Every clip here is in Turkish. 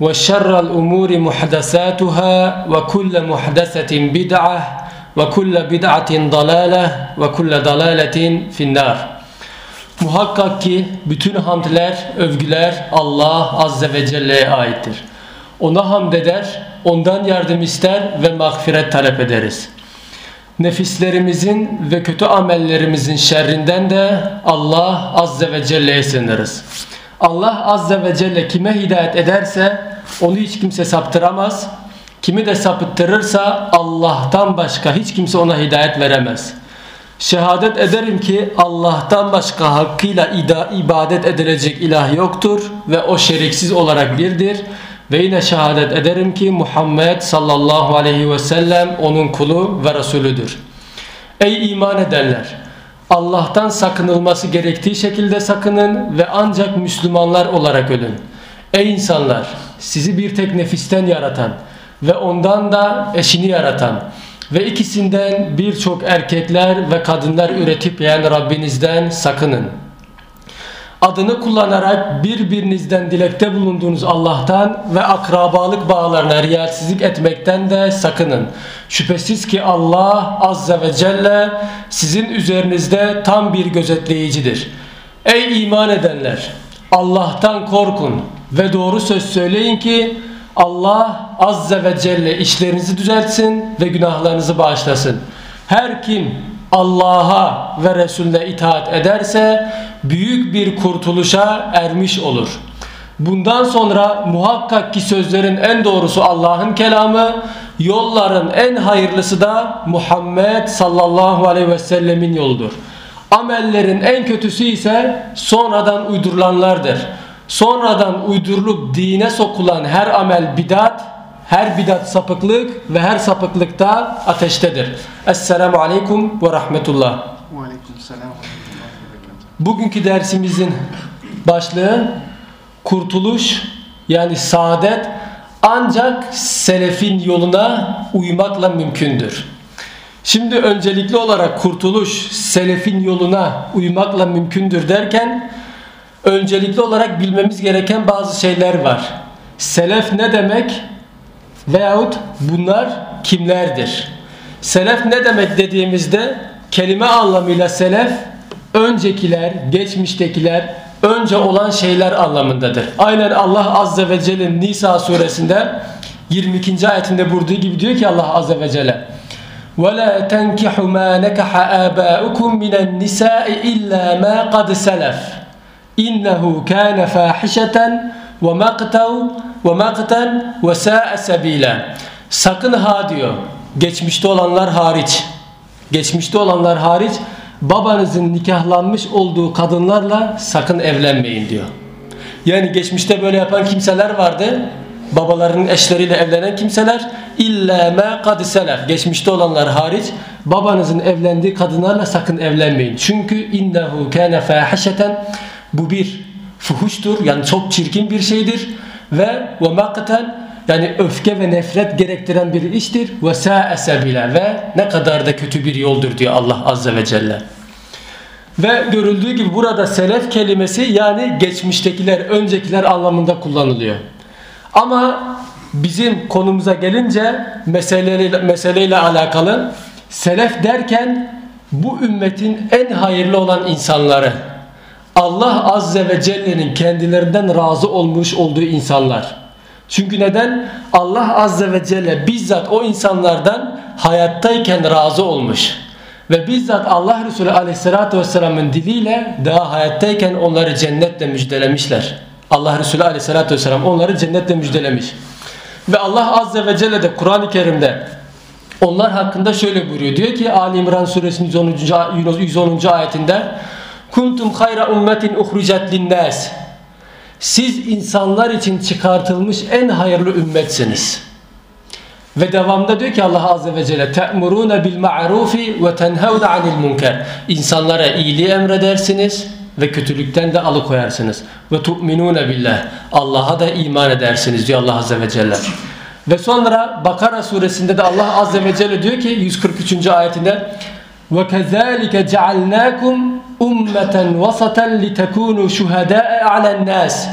وشر الأمور محدثاتها وكل محدثة بدعة وكل بدعة ضلالة وكل ضلالة في النار Muhakkak ki bütün hamdler, övgüler Allah Azze ve Celle'ye aittir. Ona hamd eder, ondan yardım ister ve mağfiret talep ederiz. Nefislerimizin ve kötü amellerimizin şerrinden de Allah Azze ve Celle'ye sığınırız. Allah Azze ve Celle kime hidayet ederse onu hiç kimse saptıramaz. Kimi de sapıttırırsa Allah'tan başka hiç kimse ona hidayet veremez. Şehadet ederim ki Allah'tan başka hakkıyla ibadet edilecek ilah yoktur ve o şeriksiz olarak birdir. Ve yine şehadet ederim ki Muhammed sallallahu aleyhi ve sellem onun kulu ve Resulüdür. Ey iman edenler! Allah'tan sakınılması gerektiği şekilde sakının ve ancak Müslümanlar olarak ölün. Ey insanlar! Sizi bir tek nefisten yaratan ve ondan da eşini yaratan ve ikisinden birçok erkekler ve kadınlar üretip yiyen Rabbinizden sakının. Adını kullanarak birbirinizden dilekte bulunduğunuz Allah'tan ve akrabalık bağlarına riyasizlik etmekten de sakının. Şüphesiz ki Allah Azze ve Celle sizin üzerinizde tam bir gözetleyicidir. Ey iman edenler! Allah'tan korkun ve doğru söz söyleyin ki Allah Azze ve Celle işlerinizi düzeltsin ve günahlarınızı bağışlasın. Her kim Allah'a ve Resulüne itaat ederse büyük bir kurtuluşa ermiş olur. Bundan sonra muhakkak ki sözlerin en doğrusu Allah'ın kelamı, yolların en hayırlısı da Muhammed sallallahu aleyhi ve sellemin yoludur. Amellerin en kötüsü ise sonradan uydurulanlardır. Sonradan uydurulup dine sokulan her amel bidat, her bidat sapıklık ve her sapıklık da ateştedir. Esselamu Aleyküm ve Rahmetullah. Bugünkü dersimizin başlığı kurtuluş yani saadet ancak selefin yoluna uymakla mümkündür. Şimdi öncelikli olarak kurtuluş selefin yoluna uymakla mümkündür derken öncelikli olarak bilmemiz gereken bazı şeyler var. Selef ne demek? Veyahut bunlar kimlerdir? Selef ne demek dediğimizde kelime anlamıyla selef öncekiler, geçmiştekiler, önce olan şeyler anlamındadır. Aynen Allah Azze ve Celle Nisa suresinde 22. ayetinde vurduğu gibi diyor ki Allah Azze ve Celle وَلَا تَنْكِحُ مَا نَكَحَ آبَاؤُكُمْ مِنَ النِّسَاءِ إِلَّا مَا قَدْ سَلَفْ إِنَّهُ كَانَ فَاحِشَةً ve maktav ve makten ve sa'a sebile. Sakın ha diyor. Geçmişte olanlar hariç. Geçmişte olanlar hariç babanızın nikahlanmış olduğu kadınlarla sakın evlenmeyin diyor. Yani geçmişte böyle yapan kimseler vardı. Babalarının eşleriyle evlenen kimseler illa ma kad selef. Geçmişte olanlar hariç babanızın evlendiği kadınlarla sakın evlenmeyin. Çünkü innehu kana fahişeten bu bir fuhuştur yani çok çirkin bir şeydir ve ve makten yani öfke ve nefret gerektiren bir iştir. Ve sa'ese bile ve ne kadar da kötü bir yoldur diyor Allah Azze ve Celle. Ve görüldüğü gibi burada selef kelimesi yani geçmiştekiler, öncekiler anlamında kullanılıyor. Ama bizim konumuza gelince meseleyle, meseleyle alakalı selef derken bu ümmetin en hayırlı olan insanları Allah Azze ve Celle'nin kendilerinden razı olmuş olduğu insanlar. Çünkü neden? Allah Azze ve Celle bizzat o insanlardan hayattayken razı olmuş. Ve bizzat Allah Resulü Aleyhisselatü Vesselam'ın diliyle daha hayattayken onları cennetle müjdelemişler. Allah Resulü Aleyhisselatü Vesselam onları cennetle müjdelemiş. Ve Allah Azze ve Celle de Kur'an-ı Kerim'de onlar hakkında şöyle buyuruyor. Diyor ki Ali İmran suresinin 110. 110. ayetinde Kuntum hayra ummetin uhricet linnas. Siz insanlar için çıkartılmış en hayırlı ümmetsiniz. Ve devamda diyor ki Allah Azze ve Celle te'murune bil ma'rufi ve tenhevne anil munker. İnsanlara iyiliği emredersiniz ve kötülükten de alıkoyarsınız. Ve tu'minune billah. Allah'a da iman edersiniz diyor Allah Azze ve Celle. Ve sonra Bakara suresinde de Allah Azze ve Celle diyor ki 143. ayetinde ve kezalike cealnakum ummeten vasatan litekunu şuhada'a alen nas.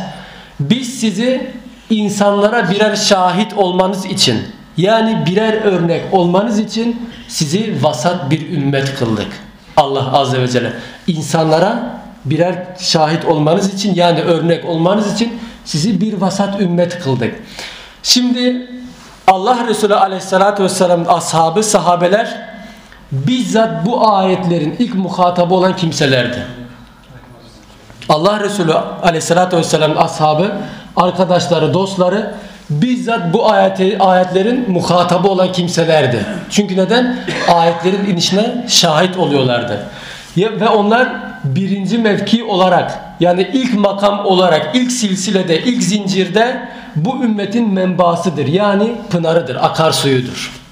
Biz sizi insanlara birer şahit olmanız için yani birer örnek olmanız için sizi vasat bir ümmet kıldık. Allah Azze ve Celle insanlara birer şahit olmanız için yani örnek olmanız için sizi bir vasat ümmet kıldık. Şimdi Allah Resulü Aleyhisselatü Vesselam ashabı, sahabeler bizzat bu ayetlerin ilk muhatabı olan kimselerdi. Allah Resulü Aleyhisselatü Vesselam ashabı, arkadaşları, dostları bizzat bu ayeti, ayetlerin muhatabı olan kimselerdi. Çünkü neden? Ayetlerin inişine şahit oluyorlardı. Ve onlar birinci mevki olarak yani ilk makam olarak ilk silsilede ilk zincirde bu ümmetin menbaasıdır. Yani pınarıdır, akarsuyudur.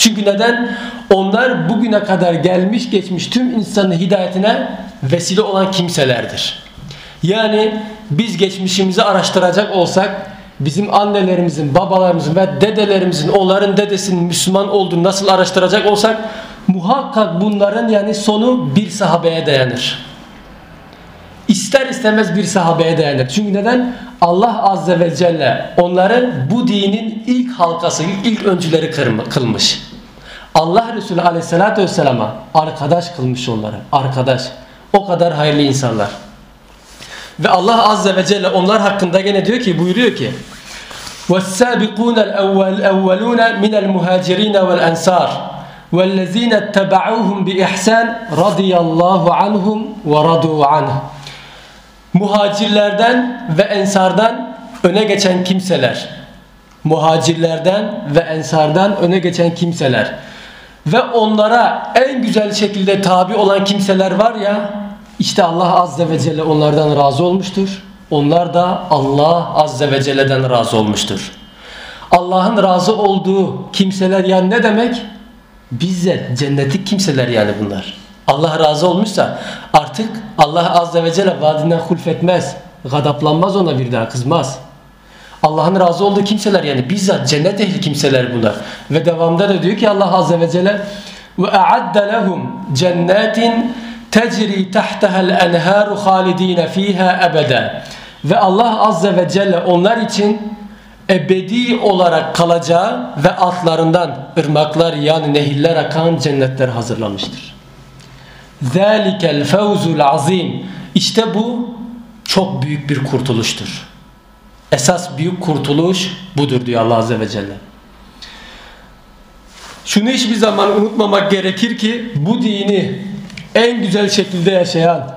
Çünkü neden? Onlar bugüne kadar gelmiş geçmiş tüm insanın hidayetine vesile olan kimselerdir. Yani biz geçmişimizi araştıracak olsak bizim annelerimizin, babalarımızın ve dedelerimizin, onların dedesinin Müslüman olduğunu nasıl araştıracak olsak muhakkak bunların yani sonu bir sahabeye dayanır. İster istemez bir sahabeye dayanır. Çünkü neden? Allah Azze ve Celle onları bu dinin ilk halkası, ilk öncüleri kılmış. Allah Resulü Aleyhisselatü Vesselam'a arkadaş kılmış onları. Arkadaş. O kadar hayırlı insanlar. Ve Allah Azze ve Celle onlar hakkında gene diyor ki, buyuruyor ki وَالسَّابِقُونَ الْاَوَّلُونَ مِنَ الْمُهَاجِرِينَ وَالْاَنْصَارِ وَالَّذ۪ينَ اتَّبَعُوهُمْ بِإِحْسَانٍ رَضِيَ اللّٰهُ عَنْهُمْ وَرَضُوا عَنْهُ Muhacirlerden ve ensardan öne geçen kimseler. Muhacirlerden ve ensardan öne geçen kimseler. ve onlara en güzel şekilde tabi olan kimseler var ya işte Allah Azze ve Celle onlardan razı olmuştur. Onlar da Allah Azze ve Celle'den razı olmuştur. Allah'ın razı olduğu kimseler yani ne demek? Bizzat cennetlik kimseler yani bunlar. Allah razı olmuşsa artık Allah Azze ve Celle vaadinden hulfetmez. Gadaplanmaz ona bir daha kızmaz. Allah'ın razı olduğu kimseler yani bizzat cennet ehli kimseler bunlar. Ve devamda da diyor ki Allah Azze ve Celle ve a'adda lehum cennetin tecri tahtaha'l enharu halidin fiha ebeda. Ve Allah Azze ve Celle onlar için ebedi olarak kalacağı ve altlarından ırmaklar yani nehirler akan cennetler hazırlamıştır. Zalikel fevzul azim. İşte bu çok büyük bir kurtuluştur. Esas büyük kurtuluş budur diyor Allah Azze ve Celle. Şunu hiçbir zaman unutmamak gerekir ki bu dini en güzel şekilde yaşayan,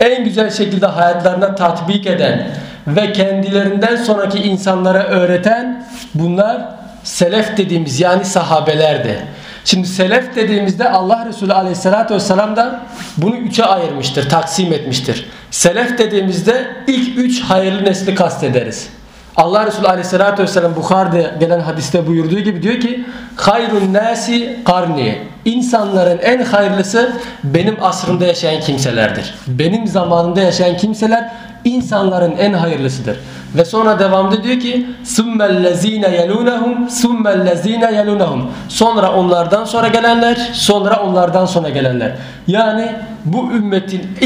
en güzel şekilde hayatlarına tatbik eden ve kendilerinden sonraki insanlara öğreten bunlar selef dediğimiz yani sahabelerdi. Şimdi selef dediğimizde Allah Resulü aleyhissalatü vesselam da bunu üçe ayırmıştır, taksim etmiştir. Selef dediğimizde ilk üç hayırlı nesli kastederiz. Allah Resulü aleyhissalatü vesselam Bukhari'de gelen hadiste buyurduğu gibi diyor ki Hayrun nasi karni İnsanların en hayırlısı benim asrımda yaşayan kimselerdir. Benim zamanımda yaşayan kimseler insanların en hayırlısıdır. Ve sonra devamında diyor ki summellezine yelunhum summellezine yelunhum. Sonra onlardan sonra gelenler, sonra onlardan sonra gelenler. Yani bu ümmetin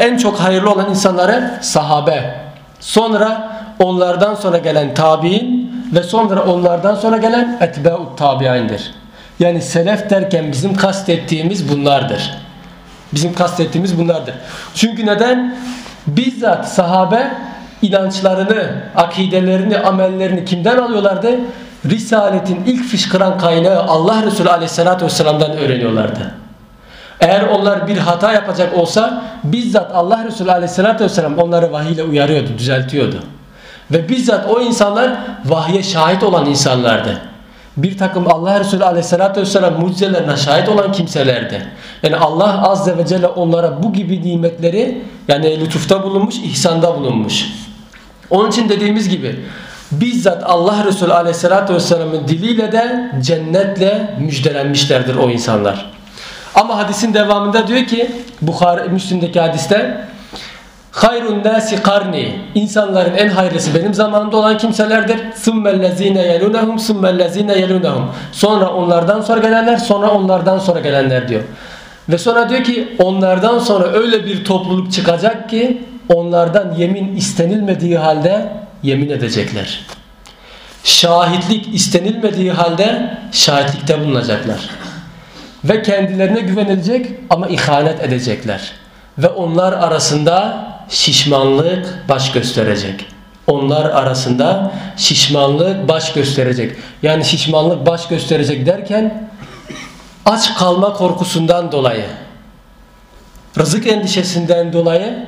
en çok hayırlı olan insanları sahabe. Sonra onlardan sonra gelen tabi'in ve sonra onlardan sonra gelen etbe'ut tabi'indir. Yani selef derken bizim kastettiğimiz bunlardır. Bizim kastettiğimiz bunlardır. Çünkü neden? Bizzat sahabe inançlarını, akidelerini, amellerini kimden alıyorlardı? Risaletin ilk fışkıran kaynağı Allah Resulü Aleyhisselatü Vesselam'dan öğreniyorlardı. Eğer onlar bir hata yapacak olsa bizzat Allah Resulü Aleyhisselatü Vesselam onları vahiyle uyarıyordu, düzeltiyordu. Ve bizzat o insanlar vahye şahit olan insanlardı bir takım Allah Resulü Aleyhisselatü Vesselam mucizelerine şahit olan kimselerdi. Yani Allah Azze ve Celle onlara bu gibi nimetleri yani lütufta bulunmuş, ihsanda bulunmuş. Onun için dediğimiz gibi bizzat Allah Resulü Aleyhisselatü Vesselam'ın diliyle de cennetle müjdelenmişlerdir o insanlar. Ama hadisin devamında diyor ki Bukhari Müslim'deki hadiste Hayrun nasi karni. İnsanların en hayırlısı benim zamanımda olan kimselerdir. Sümmellezine yelunehum sümmellezine yelunehum. Sonra onlardan sonra gelenler, sonra onlardan sonra gelenler diyor. Ve sonra diyor ki onlardan sonra öyle bir topluluk çıkacak ki onlardan yemin istenilmediği halde yemin edecekler. Şahitlik istenilmediği halde şahitlikte bulunacaklar. Ve kendilerine güvenilecek ama ihanet edecekler. Ve onlar arasında şişmanlık baş gösterecek. Onlar arasında şişmanlık baş gösterecek. Yani şişmanlık baş gösterecek derken aç kalma korkusundan dolayı, rızık endişesinden dolayı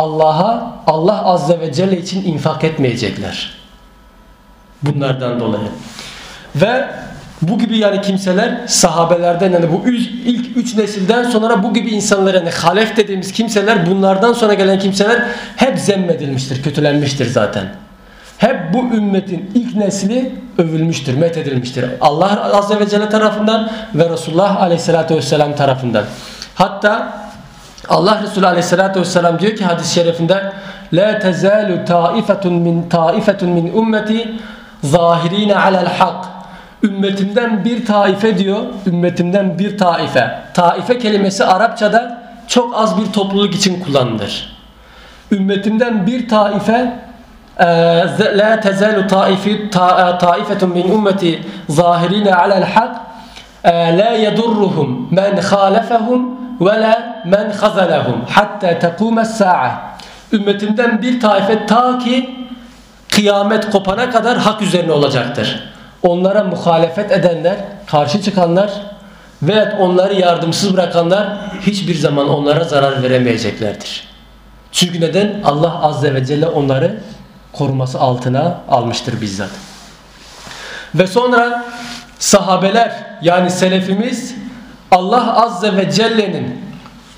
Allah'a Allah Azze ve Celle için infak etmeyecekler. Bunlardan dolayı. Ve bu gibi yani kimseler sahabelerden yani bu ilk üç nesilden sonra bu gibi insanlar yani halef dediğimiz kimseler bunlardan sonra gelen kimseler hep zemmedilmiştir, kötülenmiştir zaten. Hep bu ümmetin ilk nesli övülmüştür, methedilmiştir. Allah Azze ve Celle tarafından ve Resulullah Aleyhisselatü Vesselam tarafından. Hatta Allah Resulü Aleyhisselatü Vesselam diyor ki hadis-i şerifinde La tezalu taifetun min taifetun min ummeti zahirine alel hak ümmetimden bir taife diyor. Ümmetimden bir taife. Taife kelimesi Arapçada çok az bir topluluk için kullanılır. Ümmetimden bir taife e, la tezalu taifi taifetun min ummeti zahirine alel hak e, la yedurruhum men halefehum ve la men khazalahum hatta tekumes sa'a. Ümmetimden bir taife ta ki kıyamet kopana kadar hak üzerine olacaktır onlara muhalefet edenler, karşı çıkanlar ve onları yardımsız bırakanlar hiçbir zaman onlara zarar veremeyeceklerdir. Çünkü neden? Allah Azze ve Celle onları koruması altına almıştır bizzat. Ve sonra sahabeler yani selefimiz Allah Azze ve Celle'nin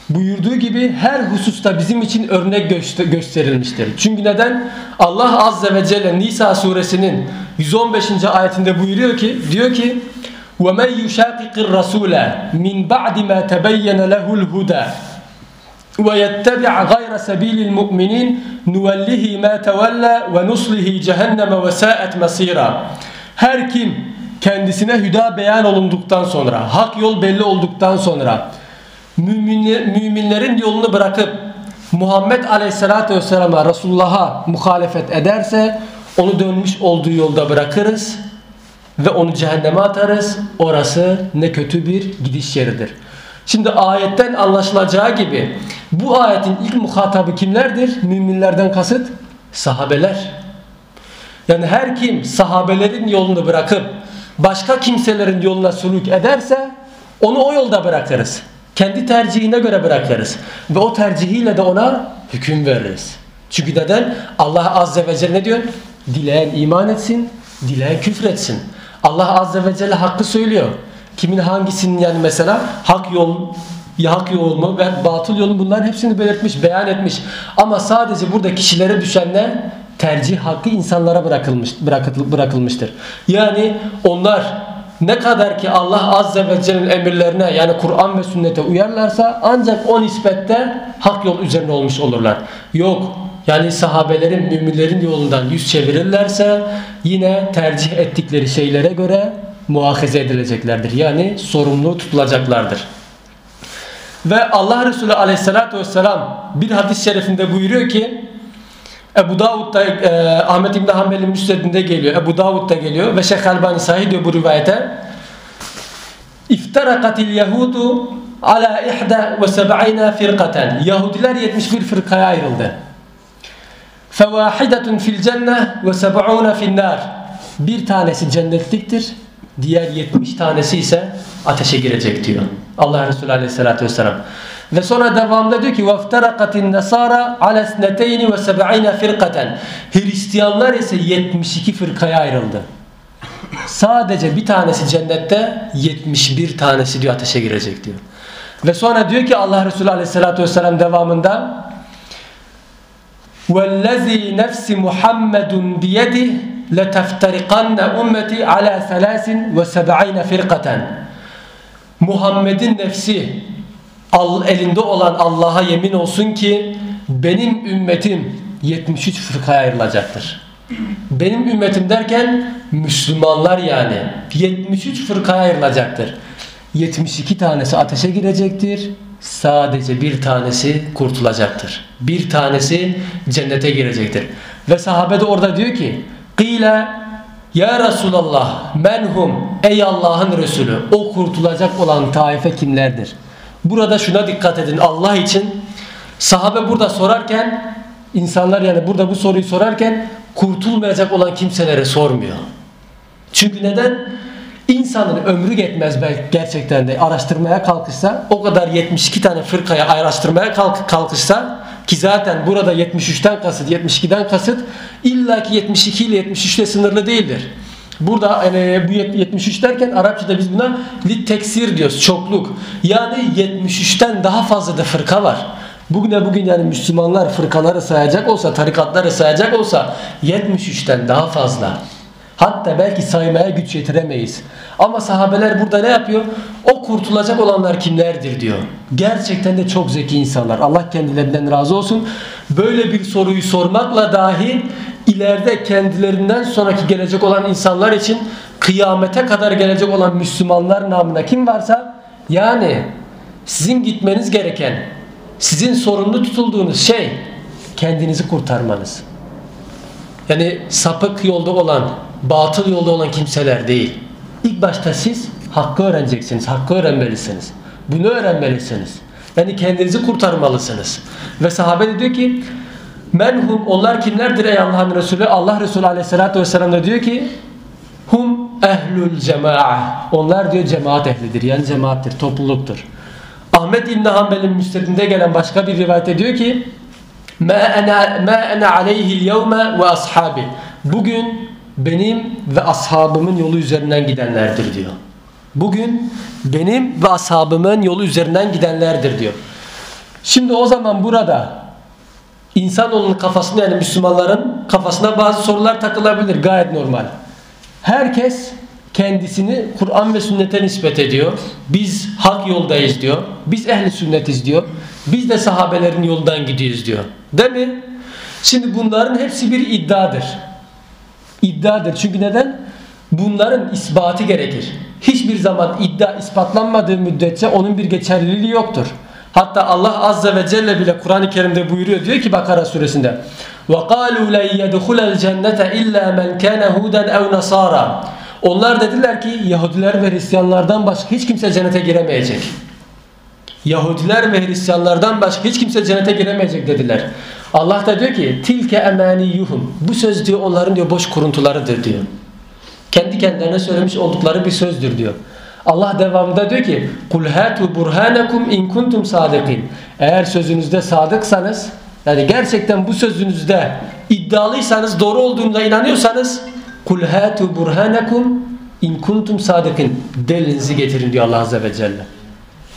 buyurduğu gibi her hususta bizim için örnek gösterilmiştir. Çünkü neden? Allah Azze ve Celle Nisa suresinin 115. ayetinde buyuruyor ki diyor ki وَمَنْ يُشَاقِقِ الرَّسُولَ مِنْ بَعْدِ مَا تَبَيَّنَ لَهُ الْهُدَى وَيَتَّبِعْ غَيْرَ سَب۪يلِ الْمُؤْمِنِينَ نُوَلِّهِ مَا تَوَلَّى وَنُصْلِهِ جَهَنَّمَ وَسَاءَتْ مَصِيرًا Her kim kendisine hüda beyan olunduktan sonra, hak yol belli olduktan sonra müminler, müminlerin yolunu bırakıp Muhammed Aleyhisselatü Vesselam'a Resulullah'a muhalefet ederse onu dönmüş olduğu yolda bırakırız ve onu cehenneme atarız. Orası ne kötü bir gidiş yeridir. Şimdi ayetten anlaşılacağı gibi bu ayetin ilk muhatabı kimlerdir? Müminlerden kasıt sahabeler. Yani her kim sahabelerin yolunu bırakıp başka kimselerin yoluna suluk ederse onu o yolda bırakırız. Kendi tercihine göre bırakırız. Ve o tercihiyle de ona hüküm veririz. Çünkü neden? Allah Azze ve Celle ne diyor? Dileyen iman etsin, dileyen küfretsin. Allah Azze ve Celle hakkı söylüyor. Kimin hangisinin yani mesela hak yol hak yol mu ve batıl yolun bunların hepsini belirtmiş, beyan etmiş. Ama sadece burada kişilere düşen ne? Tercih hakkı insanlara bırakılmış, bırakılmıştır. Yani onlar ne kadar ki Allah Azze ve Celle'nin emirlerine yani Kur'an ve sünnete uyarlarsa ancak o nispette hak yol üzerine olmuş olurlar. Yok yani sahabelerin, müminlerin yolundan yüz çevirirlerse yine tercih ettikleri şeylere göre muahize edileceklerdir. Yani sorumlu tutulacaklardır. Ve Allah Resulü aleyhissalatü vesselam bir hadis-i şerifinde buyuruyor ki Ebu Davud'da e, Ahmet İbni Hanbel'in müsnedinde geliyor. Ebu Davud'da geliyor ve Şeyh Albani sahih diyor bu rivayete. İftarakatil Yahudu ala ihda ve seb'ina firkaten. Yahudiler 71 fırkaya ayrıldı. Fevahidetun fil cenne ve seb'una fil nar. Bir tanesi cennetliktir. Diğer 70 tanesi ise ateşe girecek diyor. Allah Resulü Aleyhisselatü Vesselam. Ve sonra devamında diyor ki وَافْتَرَقَتِ النَّصَارَ عَلَى سْنَتَيْنِ وَسَبْعِينَ فِرْقَةً Hristiyanlar ise 72 fırkaya ayrıldı. Sadece bir tanesi cennette 71 tanesi diyor ateşe girecek diyor. Ve sonra diyor ki Allah Resulü Aleyhisselatü Vesselam devamında وَالَّذ۪ي نَفْسِ مُحَمَّدٌ بِيَدِهِ لَتَفْتَرِقَنَّ اُمَّتِي عَلَى ثَلَاسٍ وَسَبْعِينَ فِرْقَةً Muhammed'in nefsi elinde olan Allah'a yemin olsun ki benim ümmetim 73 fırkaya ayrılacaktır. Benim ümmetim derken Müslümanlar yani 73 fırkaya ayrılacaktır. 72 tanesi ateşe girecektir. Sadece bir tanesi kurtulacaktır. Bir tanesi cennete girecektir. Ve sahabe de orada diyor ki Kıyle ya Resulallah menhum ey Allah'ın Resulü o kurtulacak olan taife kimlerdir? Burada şuna dikkat edin Allah için sahabe burada sorarken insanlar yani burada bu soruyu sorarken kurtulmayacak olan kimselere sormuyor. Çünkü neden? İnsanın ömrü yetmez belki gerçekten de araştırmaya kalkışsa o kadar 72 tane fırkaya araştırmaya kalk, kalkışsa ki zaten burada 73'ten kasıt 72'den kasıt illaki 72 ile 73 ile sınırlı değildir. Burada yani bu 73 derken Arapçada biz buna lit teksir diyoruz. Çokluk. Yani 73'ten daha fazla da fırka var. Bugüne bugün yani Müslümanlar fırkaları sayacak olsa, tarikatları sayacak olsa 73'ten daha fazla. Hatta belki saymaya güç yetiremeyiz. Ama sahabeler burada ne yapıyor? O kurtulacak olanlar kimlerdir diyor. Gerçekten de çok zeki insanlar. Allah kendilerinden razı olsun. Böyle bir soruyu sormakla dahi ileride kendilerinden sonraki gelecek olan insanlar için kıyamete kadar gelecek olan Müslümanlar namına kim varsa yani sizin gitmeniz gereken sizin sorumlu tutulduğunuz şey kendinizi kurtarmanız. Yani sapık yolda olan, batıl yolda olan kimseler değil. İlk başta siz hakkı öğreneceksiniz, hakkı öğrenmelisiniz. Bunu öğrenmelisiniz. Yani kendinizi kurtarmalısınız. Ve sahabe de diyor ki Menhum onlar kimlerdir ey Allah'ın Resulü? Allah Resulü aleyhissalatü vesselam da diyor ki Hum ehlül cema'a. Onlar diyor cemaat ehlidir. Yani cemaattir, topluluktur. Ahmet İbn Hanbel'in müstedinde gelen başka bir rivayette diyor ki Ma ana ma ana aleyhi'l yevme ve ashabi. Bugün benim ve ashabımın yolu üzerinden gidenlerdir diyor. Bugün benim ve ashabımın yolu üzerinden gidenlerdir diyor. Şimdi o zaman burada İnsanoğlunun kafasında yani Müslümanların kafasına bazı sorular takılabilir. Gayet normal. Herkes kendisini Kur'an ve sünnete nispet ediyor. Biz hak yoldayız diyor. Biz ehli sünnetiz diyor. Biz de sahabelerin yoldan gidiyoruz diyor. Değil mi? Şimdi bunların hepsi bir iddiadır. İddiadır. Çünkü neden? Bunların ispatı gerekir. Hiçbir zaman iddia ispatlanmadığı müddetçe onun bir geçerliliği yoktur. Hatta Allah Azze ve Celle bile Kur'an-ı Kerim'de buyuruyor diyor ki Bakara suresinde وَقَالُوا لَنْ يَدْخُلَ الْجَنَّةَ اِلَّا مَنْ كَانَ هُودًا اَوْ نَصَارًا Onlar dediler ki Yahudiler ve Hristiyanlardan başka hiç kimse cennete giremeyecek. Yahudiler ve Hristiyanlardan başka hiç kimse cennete giremeyecek dediler. Allah da diyor ki tilke emaniyuhum. Bu söz diyor onların diyor boş kuruntularıdır diyor. Kendi kendilerine söylemiş oldukları bir sözdür diyor. Allah devamında diyor ki kul hatu burhanakum in kuntum sadikin. Eğer sözünüzde sadıksanız yani gerçekten bu sözünüzde iddialıysanız doğru olduğuna inanıyorsanız kul hatu burhanakum in kuntum sadikin. Delinizi getirin diyor Allah azze ve celle.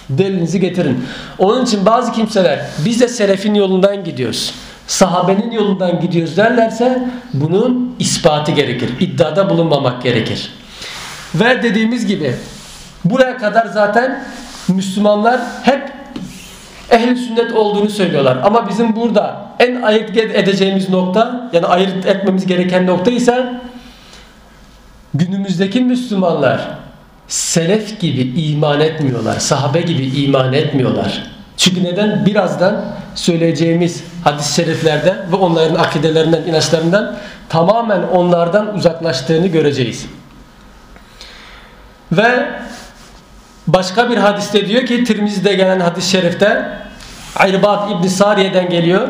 Delinizi getirin. Onun için bazı kimseler biz de selefin yolundan gidiyoruz. Sahabenin yolundan gidiyoruz derlerse bunun ispatı gerekir. İddiada bulunmamak gerekir. Ve dediğimiz gibi Buraya kadar zaten Müslümanlar hep ehli sünnet olduğunu söylüyorlar. Ama bizim burada en ayırt edeceğimiz nokta yani ayırt etmemiz gereken nokta ise günümüzdeki Müslümanlar selef gibi iman etmiyorlar. Sahabe gibi iman etmiyorlar. Çünkü neden? Birazdan söyleyeceğimiz hadis-i şeriflerde ve onların akidelerinden, inançlarından tamamen onlardan uzaklaştığını göreceğiz. Ve başka bir hadiste diyor ki Tirmizi'de gelen hadis-i şerifte İrbad İbn Sariye'den geliyor.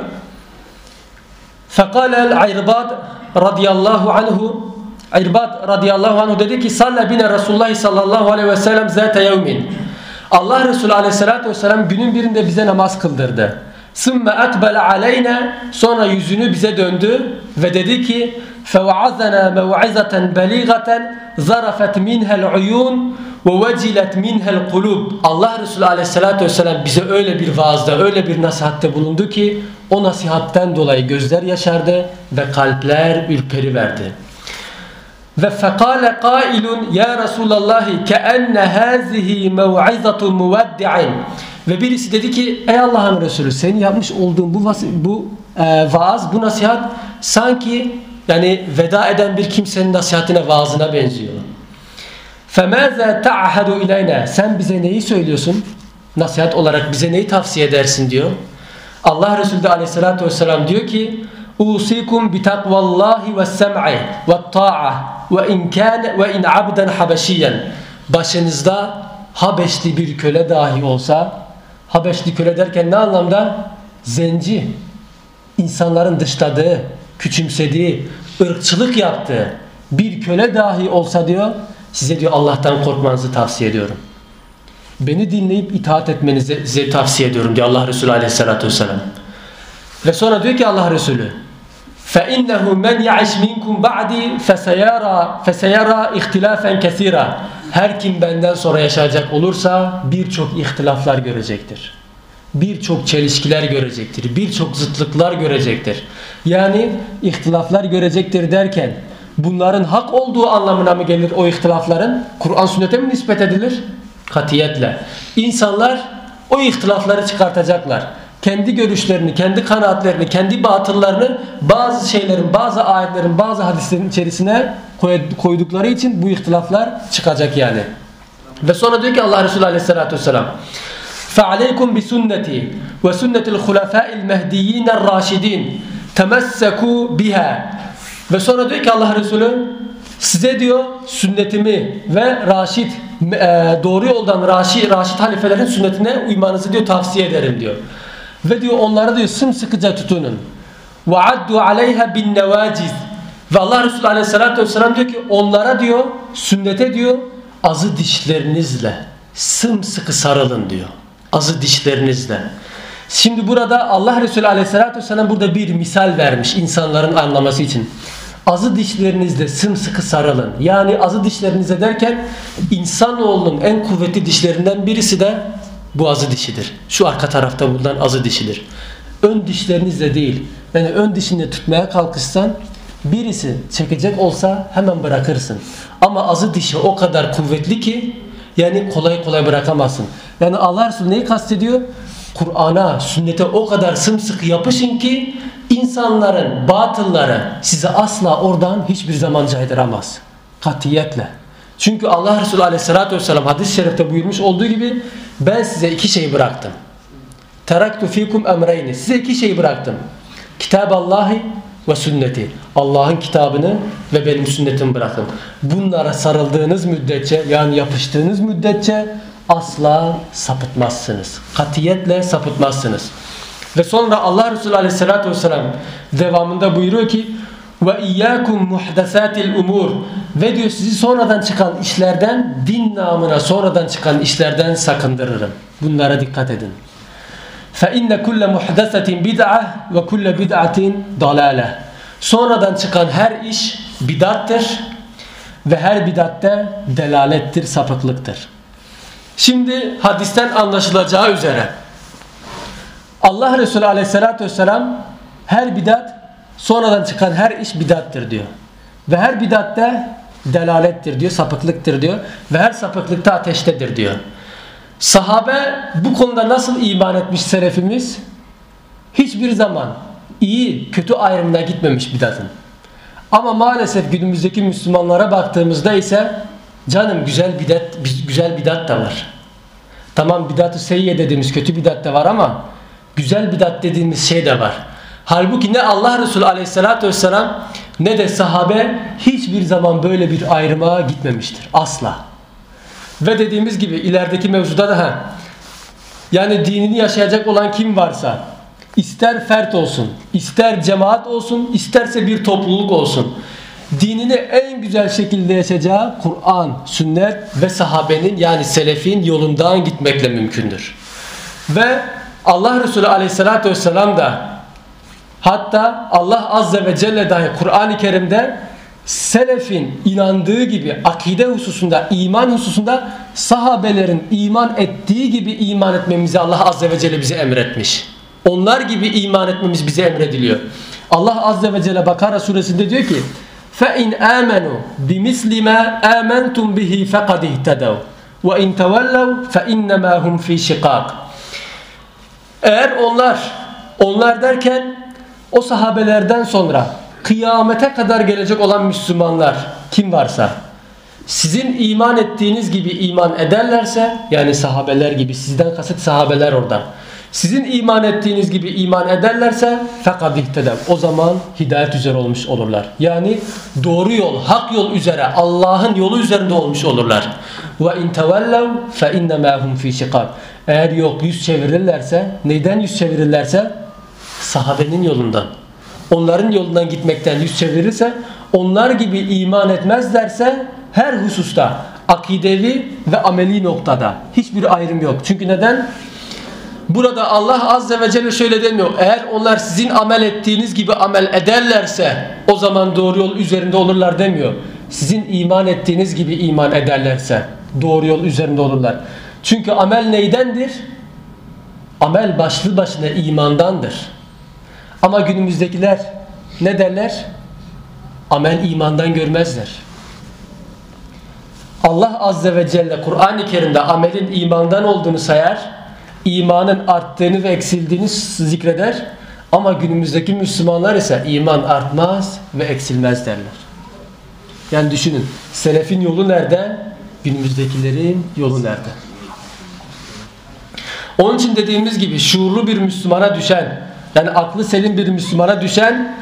Fekale el-İrbad radıyallahu anhu İrbad radıyallahu anhu dedi ki Salle bine Resulullah sallallahu aleyhi ve sellem zate yevmin. Allah Resulü aleyhissalatü vesselam günün birinde bize namaz kıldırdı. Sümme ekbele aleyne sonra yüzünü bize döndü ve dedi ki فَوَعَزَنَا مَوْعِزَةً بَلِيغَةً زَرَفَتْ مِنْهَا الْعُيُونَ وَوَجِلَتْ مِنْهَا الْقُلُوبِ Allah Resulü aleyhissalatü vesselam bize öyle bir vaazda, öyle bir nasihatte bulundu ki o nasihatten dolayı gözler yaşardı ve kalpler ürperi verdi. Ve fekale kailun ya Resulallah keenne hazihi mev'izatu muveddi'in. Ve birisi dedi ki ey Allah'ın Resulü senin yapmış olduğun bu bu e, vaaz, bu nasihat sanki yani veda eden bir kimsenin nasihatine, vaazına benziyor. فَمَاذَا تَعْهَدُ اِلَيْنَا Sen bize neyi söylüyorsun? Nasihat olarak bize neyi tavsiye edersin diyor. Allah Resulü de aleyhissalatü vesselam diyor ki Usikum bi takvallahi ve sem'i ve ta'a ve in kana ve in abden habeşiyen. Başınızda Habeşli bir köle dahi olsa Habeşli köle derken ne anlamda? Zenci. insanların dışladığı, küçümsediği, ırkçılık yaptığı bir köle dahi olsa diyor size diyor Allah'tan korkmanızı tavsiye ediyorum. Beni dinleyip itaat etmenizi size tavsiye ediyorum diyor Allah Resulü aleyhissalatü vesselam. Ve sonra diyor ki Allah Resulü فَاِنَّهُ مَنْ يَعِشْ مِنْكُمْ بَعْدِي فَسَيَرَى فَسَيَرَى اِخْتِلَافًا كَثِيرًا Her kim benden sonra yaşayacak olursa birçok ihtilaflar görecektir. Birçok çelişkiler görecektir. Birçok zıtlıklar görecektir. Yani ihtilaflar görecektir derken bunların hak olduğu anlamına mı gelir o ihtilafların? Kur'an sünnete mi nispet edilir? Katiyetle. İnsanlar o ihtilafları çıkartacaklar kendi görüşlerini, kendi kanaatlerini, kendi batıllarını bazı şeylerin, bazı ayetlerin, bazı hadislerin içerisine koydukları için bu ihtilaflar çıkacak yani. Ve sonra diyor ki Allah Resulü Aleyhisselatü Vesselam فَعَلَيْكُمْ بِسُنَّتِي وَسُنَّةِ الْخُلَفَاءِ الْمَهْدِيِّينَ الرَّاشِدِينَ temesseku biha. Ve sonra diyor ki Allah Resulü size diyor sünnetimi ve raşit e, doğru yoldan raşit, raşit halifelerin sünnetine uymanızı diyor tavsiye ederim diyor. Ve diyor onlara diyor sımsıkıca tutunun. Ve addu aleyha bin nevaciz. Ve Allah Resulü aleyhissalatü vesselam diyor ki onlara diyor sünnete diyor azı dişlerinizle sımsıkı sarılın diyor. Azı dişlerinizle. Şimdi burada Allah Resulü aleyhissalatü vesselam burada bir misal vermiş insanların anlaması için. Azı dişlerinizle sımsıkı sarılın. Yani azı dişlerinize derken insanoğlunun en kuvvetli dişlerinden birisi de bu azı dişidir. Şu arka tarafta bulunan azı dişidir. Ön dişlerinizle değil. Yani ön dişini tutmaya kalkışsan birisi çekecek olsa hemen bırakırsın. Ama azı dişi o kadar kuvvetli ki yani kolay kolay bırakamazsın. Yani Allah Resulü neyi kastediyor? Kur'an'a, sünnete o kadar sımsıkı yapışın ki insanların batılları sizi asla oradan hiçbir zaman caydıramaz. Katiyetle. Çünkü Allah Resulü Aleyhisselatü Vesselam hadis-i şerifte buyurmuş olduğu gibi ben size iki şey bıraktım. Teraktu fikum emreyni. Size iki şey bıraktım. Kitab Allah'ı ve sünneti. Allah'ın kitabını ve benim sünnetimi bıraktım. Bunlara sarıldığınız müddetçe yani yapıştığınız müddetçe asla sapıtmazsınız. Katiyetle sapıtmazsınız. Ve sonra Allah Resulü Aleyhisselatü Vesselam devamında buyuruyor ki ve iyyakum muhdesatil umur ve diyor sizi sonradan çıkan işlerden din namına sonradan çıkan işlerden sakındırırım. Bunlara dikkat edin. Fe inne kulle muhdesatin bid'a ve kulle bid'atin dalale. Sonradan çıkan her iş bidattır ve her bidatte delalettir, sapıklıktır. Şimdi hadisten anlaşılacağı üzere Allah Resulü Aleyhisselatü vesselam her bidat sonradan çıkan her iş bidattır diyor. Ve her bidatte delalettir diyor, sapıklıktır diyor. Ve her sapıklıkta ateştedir diyor. Sahabe bu konuda nasıl iman etmiş selefimiz? Hiçbir zaman iyi kötü ayrımına gitmemiş bidatın. Ama maalesef günümüzdeki Müslümanlara baktığımızda ise canım güzel bidat güzel bidat da var. Tamam bidat-ı seyyiye dediğimiz kötü bidat da var ama güzel bidat dediğimiz şey de var. Halbuki ne Allah Resulü aleyhissalatü vesselam ne de sahabe hiçbir zaman böyle bir ayrıma gitmemiştir. Asla. Ve dediğimiz gibi ilerideki mevzuda da ha, yani dinini yaşayacak olan kim varsa ister fert olsun, ister cemaat olsun, isterse bir topluluk olsun. Dinini en güzel şekilde yaşayacağı Kur'an, sünnet ve sahabenin yani selefin yolundan gitmekle mümkündür. Ve Allah Resulü aleyhissalatü vesselam da hatta Allah azze ve celle dahi Kur'an-ı Kerim'de selefin inandığı gibi akide hususunda, iman hususunda sahabelerin iman ettiği gibi iman etmemizi Allah azze ve celle bize emretmiş. Onlar gibi iman etmemiz bize emrediliyor. Allah azze ve celle Bakara suresinde diyor ki فَاِنْ آمَنُوا بِمِسْلِ مَا آمَنْتُمْ بِهِ فَقَدْ اِهْتَدَوْا وَاِنْ تَوَلَّوْا فَاِنَّمَا هُمْ ف۪ي شِقَاقٍ Eğer onlar, onlar derken o sahabelerden sonra kıyamete kadar gelecek olan Müslümanlar kim varsa sizin iman ettiğiniz gibi iman ederlerse yani sahabeler gibi sizden kasıt sahabeler orada. Sizin iman ettiğiniz gibi iman ederlerse fekad ihtedem. O zaman hidayet üzere olmuş olurlar. Yani doğru yol, hak yol üzere, Allah'ın yolu üzerinde olmuş olurlar. Ve in tevellev fe innemâ hum fî şikâk. Eğer yok yüz çevirirlerse, neyden yüz çevirirlerse? Sahabenin yolundan. Onların yolundan gitmekten yüz çevirirse, onlar gibi iman etmezlerse her hususta akidevi ve ameli noktada hiçbir ayrım yok. Çünkü neden? Burada Allah Azze ve Celle şöyle demiyor. Eğer onlar sizin amel ettiğiniz gibi amel ederlerse o zaman doğru yol üzerinde olurlar demiyor. Sizin iman ettiğiniz gibi iman ederlerse doğru yol üzerinde olurlar. Çünkü amel neydendir? Amel başlı başına imandandır. Ama günümüzdekiler ne derler? Amel imandan görmezler. Allah Azze ve Celle Kur'an-ı Kerim'de amelin imandan olduğunu sayar imanın arttığını ve eksildiğini zikreder. Ama günümüzdeki Müslümanlar ise iman artmaz ve eksilmez derler. Yani düşünün selefin yolu nerede? Günümüzdekilerin yolu nerede? Onun için dediğimiz gibi şuurlu bir Müslümana düşen yani aklı selim bir Müslümana düşen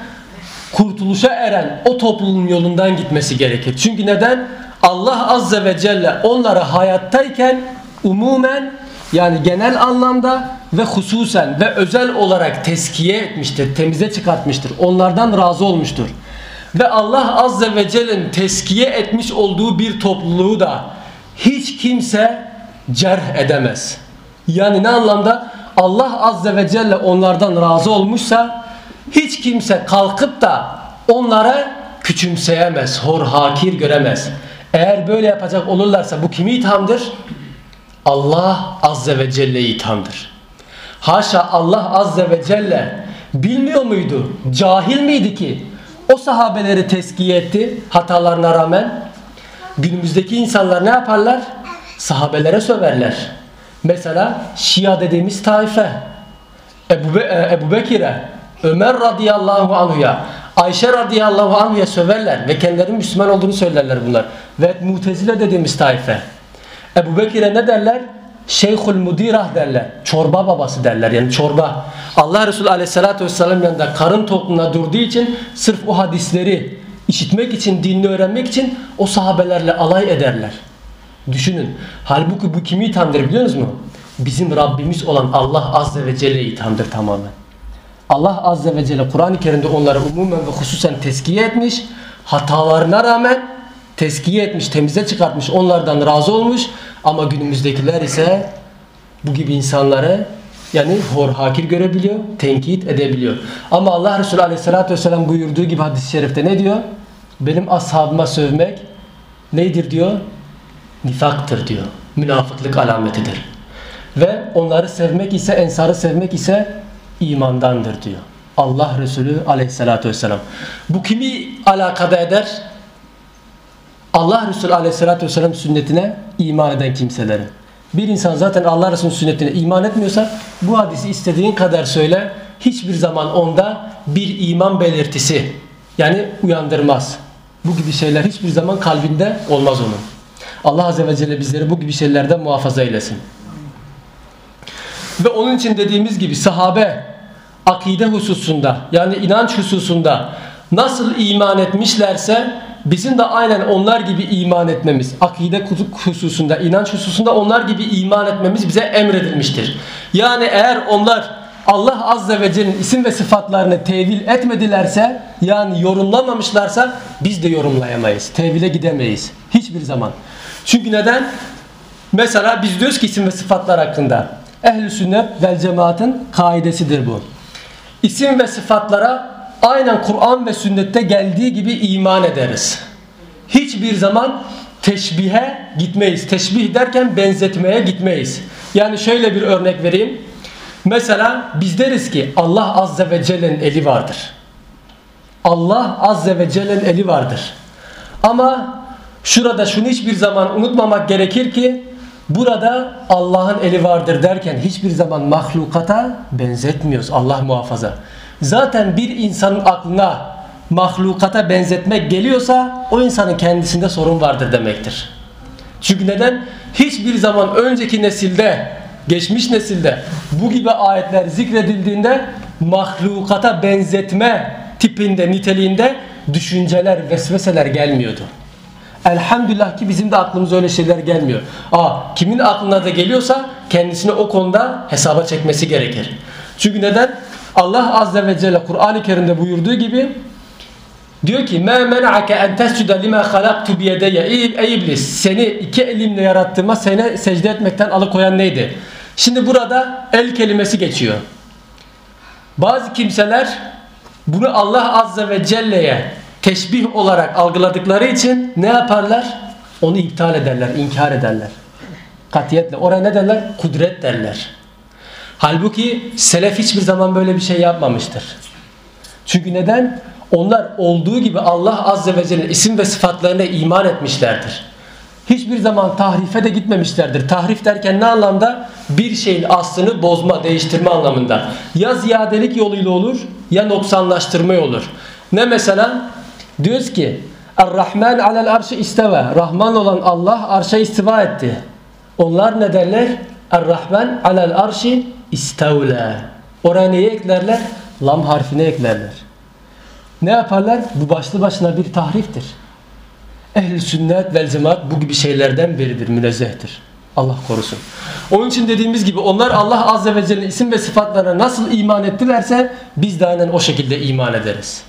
kurtuluşa eren o topluluğun yolundan gitmesi gerekir. Çünkü neden? Allah Azze ve Celle onları hayattayken umumen yani genel anlamda ve hususen ve özel olarak teskiye etmiştir, temize çıkartmıştır. Onlardan razı olmuştur. Ve Allah Azze ve Celle'nin teskiye etmiş olduğu bir topluluğu da hiç kimse cerh edemez. Yani ne anlamda? Allah Azze ve Celle onlardan razı olmuşsa hiç kimse kalkıp da onlara küçümseyemez, hor hakir göremez. Eğer böyle yapacak olurlarsa bu kimi ithamdır? Allah Azze ve Celle'yi ithamdır. Haşa Allah Azze ve Celle bilmiyor muydu? Cahil miydi ki? O sahabeleri teskiye etti hatalarına rağmen. Günümüzdeki insanlar ne yaparlar? Sahabelere söverler. Mesela Şia dediğimiz taife. Ebu, Be e, Ebu Bekir'e, Ömer radıyallahu anhuya, Ayşe radıyallahu anhuya söverler ve kendilerinin Müslüman olduğunu söylerler bunlar. Ve Mutezile dediğimiz taife. Ebu Bekir'e ne derler? Şeyhul Mudirah derler. Çorba babası derler yani çorba. Allah Resulü aleyhissalatü vesselam yanında karın tokluğuna durduğu için sırf o hadisleri işitmek için, dinini öğrenmek için o sahabelerle alay ederler. Düşünün. Halbuki bu kimi ithamdır biliyor musunuz? Bizim Rabbimiz olan Allah Azze ve Celle ithamdır tamamen. Allah Azze ve Celle Kur'an-ı Kerim'de onları umumen ve hususen teskiye etmiş. Hatalarına rağmen teskiye etmiş, temize çıkartmış, onlardan razı olmuş. Ama günümüzdekiler ise bu gibi insanları yani hor hakir görebiliyor, tenkit edebiliyor. Ama Allah Resulü Aleyhisselatü Vesselam buyurduğu gibi hadis-i şerifte ne diyor? Benim ashabıma sövmek nedir diyor? Nifaktır diyor. Münafıklık alametidir. Ve onları sevmek ise, ensarı sevmek ise imandandır diyor. Allah Resulü Aleyhisselatü Vesselam. Bu kimi alakada eder? Allah Resulü Aleyhisselatü Vesselam sünnetine iman eden kimselerin. Bir insan zaten Allah Resulü'nün sünnetine iman etmiyorsa bu hadisi istediğin kadar söyle hiçbir zaman onda bir iman belirtisi yani uyandırmaz. Bu gibi şeyler hiçbir zaman kalbinde olmaz onun. Allah Azze ve Celle bizleri bu gibi şeylerden muhafaza eylesin. Ve onun için dediğimiz gibi sahabe akide hususunda yani inanç hususunda nasıl iman etmişlerse bizim de aynen onlar gibi iman etmemiz, akide hususunda, inanç hususunda onlar gibi iman etmemiz bize emredilmiştir. Yani eğer onlar Allah Azze ve Celle'nin isim ve sıfatlarını tevil etmedilerse yani yorumlamamışlarsa biz de yorumlayamayız. Tevile gidemeyiz. Hiçbir zaman. Çünkü neden? Mesela biz diyoruz ki isim ve sıfatlar hakkında. Ehl-i sünnet vel cemaatın kaidesidir bu. İsim ve sıfatlara aynen Kur'an ve sünnette geldiği gibi iman ederiz. Hiçbir zaman teşbihe gitmeyiz. Teşbih derken benzetmeye gitmeyiz. Yani şöyle bir örnek vereyim. Mesela biz deriz ki Allah Azze ve Celle'nin eli vardır. Allah Azze ve Celle'nin eli vardır. Ama şurada şunu hiçbir zaman unutmamak gerekir ki burada Allah'ın eli vardır derken hiçbir zaman mahlukata benzetmiyoruz. Allah muhafaza. Zaten bir insanın aklına mahlukata benzetmek geliyorsa o insanın kendisinde sorun vardır demektir. Çünkü neden? Hiçbir zaman önceki nesilde, geçmiş nesilde bu gibi ayetler zikredildiğinde mahlukata benzetme tipinde, niteliğinde düşünceler, vesveseler gelmiyordu. Elhamdülillah ki bizim de aklımıza öyle şeyler gelmiyor. Aa, kimin aklına da geliyorsa kendisini o konuda hesaba çekmesi gerekir. Çünkü neden? Allah azze ve celle Kur'an-ı Kerim'de buyurduğu gibi diyor ki "Ma men'ake en tescude lima halaktu bi yedeyye?" Ey iblis, seni iki elimle yarattığıma seni secde etmekten alıkoyan neydi? Şimdi burada el kelimesi geçiyor. Bazı kimseler bunu Allah azze ve celle'ye teşbih olarak algıladıkları için ne yaparlar? Onu iptal ederler, inkar ederler. Katiyetle. Oraya ne derler? Kudret derler. Halbuki selef hiçbir zaman böyle bir şey yapmamıştır. Çünkü neden? Onlar olduğu gibi Allah Azze ve Celle'nin isim ve sıfatlarına iman etmişlerdir. Hiçbir zaman tahrife de gitmemişlerdir. Tahrif derken ne anlamda? Bir şeyin aslını bozma, değiştirme anlamında. Ya ziyadelik yoluyla olur ya noksanlaştırma olur. Ne mesela? Diyoruz ki Er-Rahman alel arşı isteve. Rahman olan Allah arşa istiva etti. Onlar ne derler? Er-Rahman alel arşı İstevle. Oraya neyi eklerler? Lam harfini eklerler. Ne yaparlar? Bu başlı başına bir tahriftir. Ehl-i sünnet vel cemaat bu gibi şeylerden biridir, münezzehtir. Allah korusun. Onun için dediğimiz gibi onlar Allah Azze ve Celle'nin isim ve sıfatlarına nasıl iman ettilerse biz de aynen o şekilde iman ederiz.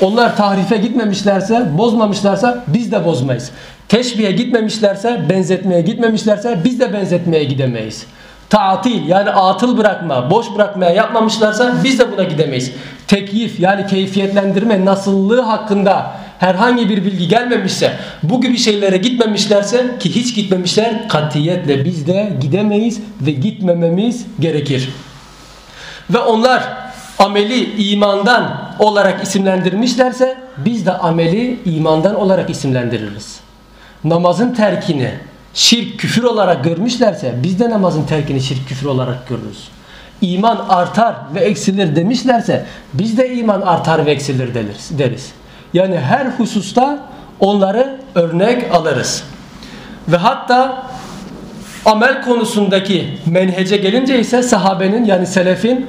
Onlar tahrife gitmemişlerse, bozmamışlarsa biz de bozmayız. Teşbihe gitmemişlerse, benzetmeye gitmemişlerse biz de benzetmeye gidemeyiz tatil yani atıl bırakma, boş bırakmaya yapmamışlarsa biz de buna gidemeyiz. Tekyif yani keyfiyetlendirme, nasıllığı hakkında herhangi bir bilgi gelmemişse, bu gibi şeylere gitmemişlerse ki hiç gitmemişler katiyetle biz de gidemeyiz ve gitmememiz gerekir. Ve onlar ameli imandan olarak isimlendirmişlerse biz de ameli imandan olarak isimlendiririz. Namazın terkini şirk küfür olarak görmüşlerse biz de namazın terkini şirk küfür olarak görürüz. İman artar ve eksilir demişlerse biz de iman artar ve eksilir deriz. Yani her hususta onları örnek alırız. Ve hatta amel konusundaki menhece gelince ise sahabenin yani selefin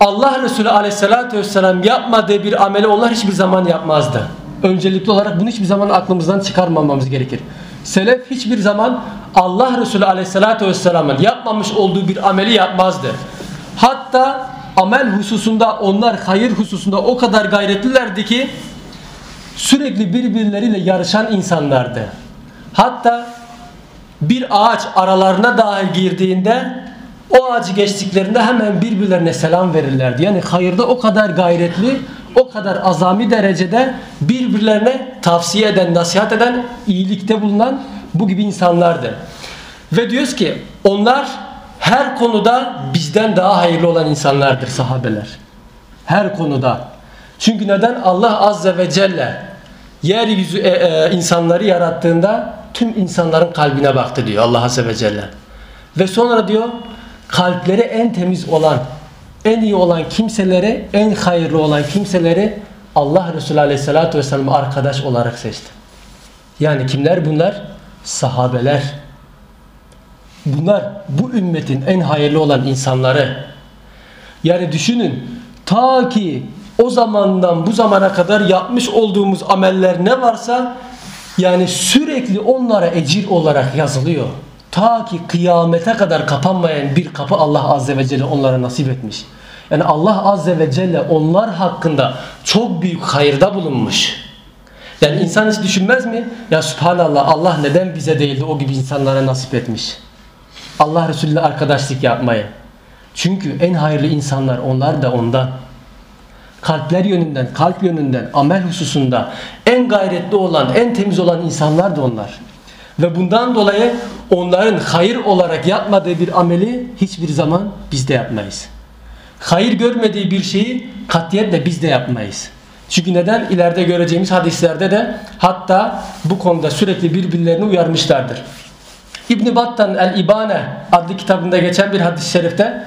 Allah Resulü aleyhissalatü vesselam yapmadığı bir ameli onlar hiçbir zaman yapmazdı. Öncelikli olarak bunu hiçbir zaman aklımızdan çıkarmamamız gerekir. Selef hiçbir zaman Allah Resulü Aleyhisselatü Vesselam'ın yapmamış olduğu bir ameli yapmazdı. Hatta amel hususunda onlar hayır hususunda o kadar gayretlilerdi ki sürekli birbirleriyle yarışan insanlardı. Hatta bir ağaç aralarına dahi girdiğinde o ağacı geçtiklerinde hemen birbirlerine selam verirlerdi. Yani hayırda o kadar gayretli, o kadar azami derecede birbirlerine tavsiye eden, nasihat eden, iyilikte bulunan bu gibi insanlardı. Ve diyoruz ki onlar her konuda bizden daha hayırlı olan insanlardır sahabeler. Her konuda. Çünkü neden? Allah Azze ve Celle yeryüzü e, e, insanları yarattığında tüm insanların kalbine baktı diyor Allah Azze ve Celle. Ve sonra diyor kalpleri en temiz olan, en iyi olan kimseleri, en hayırlı olan kimseleri Allah Resulü Aleyhisselatü Vesselam arkadaş olarak seçti. Yani kimler bunlar? Sahabeler. Bunlar bu ümmetin en hayırlı olan insanları. Yani düşünün ta ki o zamandan bu zamana kadar yapmış olduğumuz ameller ne varsa yani sürekli onlara ecir olarak yazılıyor. Ta ki kıyamete kadar kapanmayan bir kapı Allah Azze ve Celle onlara nasip etmiş. Yani Allah Azze ve Celle onlar hakkında çok büyük hayırda bulunmuş. Yani insan hiç düşünmez mi? Ya subhanallah Allah neden bize değil de o gibi insanlara nasip etmiş. Allah Resulü ile arkadaşlık yapmayı. Çünkü en hayırlı insanlar onlar da ondan. Kalpler yönünden, kalp yönünden, amel hususunda en gayretli olan, en temiz olan insanlar da onlar. Ve bundan dolayı onların hayır olarak yapmadığı bir ameli hiçbir zaman biz de yapmayız. Hayır görmediği bir şeyi katiyetle biz de yapmayız. Çünkü neden? İleride göreceğimiz hadislerde de hatta bu konuda sürekli birbirlerini uyarmışlardır. İbn Battan el-İbane adlı kitabında geçen bir hadis-i şerifte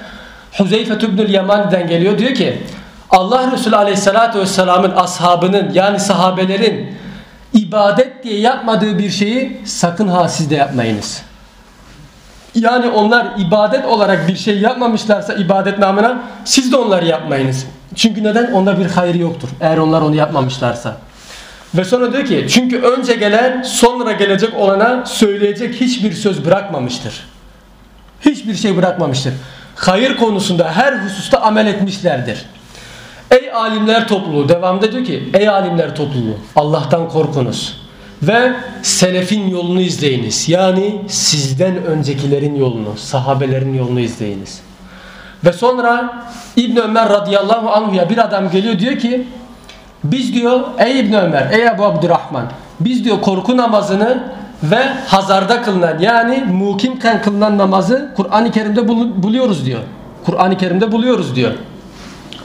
Huzeyfe İbnül Yamani'den geliyor. Diyor ki Allah Resulü Aleyhisselatü Vesselam'ın ashabının yani sahabelerin ibadet diye yapmadığı bir şeyi sakın ha siz de yapmayınız. Yani onlar ibadet olarak bir şey yapmamışlarsa ibadet namına siz de onları yapmayınız. Çünkü neden? Onda bir hayır yoktur. Eğer onlar onu yapmamışlarsa. Ve sonra diyor ki çünkü önce gelen sonra gelecek olana söyleyecek hiçbir söz bırakmamıştır. Hiçbir şey bırakmamıştır. Hayır konusunda her hususta amel etmişlerdir. Ey alimler topluluğu devamında diyor ki ey alimler topluluğu Allah'tan korkunuz ve selefin yolunu izleyiniz. Yani sizden öncekilerin yolunu, sahabelerin yolunu izleyiniz. Ve sonra İbn Ömer radıyallahu anhu'ya bir adam geliyor diyor ki biz diyor ey İbn Ömer, ey Ebu Abdurrahman biz diyor korku namazını ve hazarda kılınan yani mukimken kılınan namazı Kur'an-ı Kerim'de buluyoruz diyor. Kur'an-ı Kerim'de buluyoruz diyor.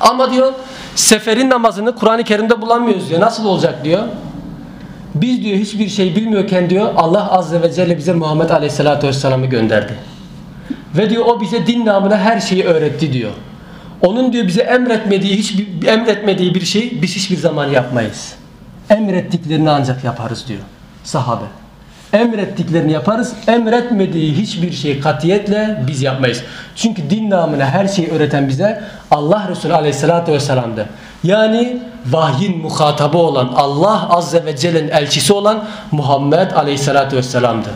Ama diyor seferin namazını Kur'an-ı Kerim'de bulamıyoruz diyor. Nasıl olacak diyor. Biz diyor hiçbir şey bilmiyorken diyor Allah Azze ve Celle bize Muhammed Aleyhisselatü Vesselam'ı gönderdi. Ve diyor o bize din namına her şeyi öğretti diyor. Onun diyor bize emretmediği hiçbir emretmediği bir şey biz hiçbir zaman yapmayız. Emrettiklerini ancak yaparız diyor sahabe. Emrettiklerini yaparız. Emretmediği hiçbir şey katiyetle biz yapmayız. Çünkü din namına her şeyi öğreten bize Allah Resulü Aleyhisselatü Vesselam'dı. Yani vahyin muhatabı olan Allah Azze ve Celle'nin elçisi olan Muhammed Aleyhisselatü Vesselam'dı.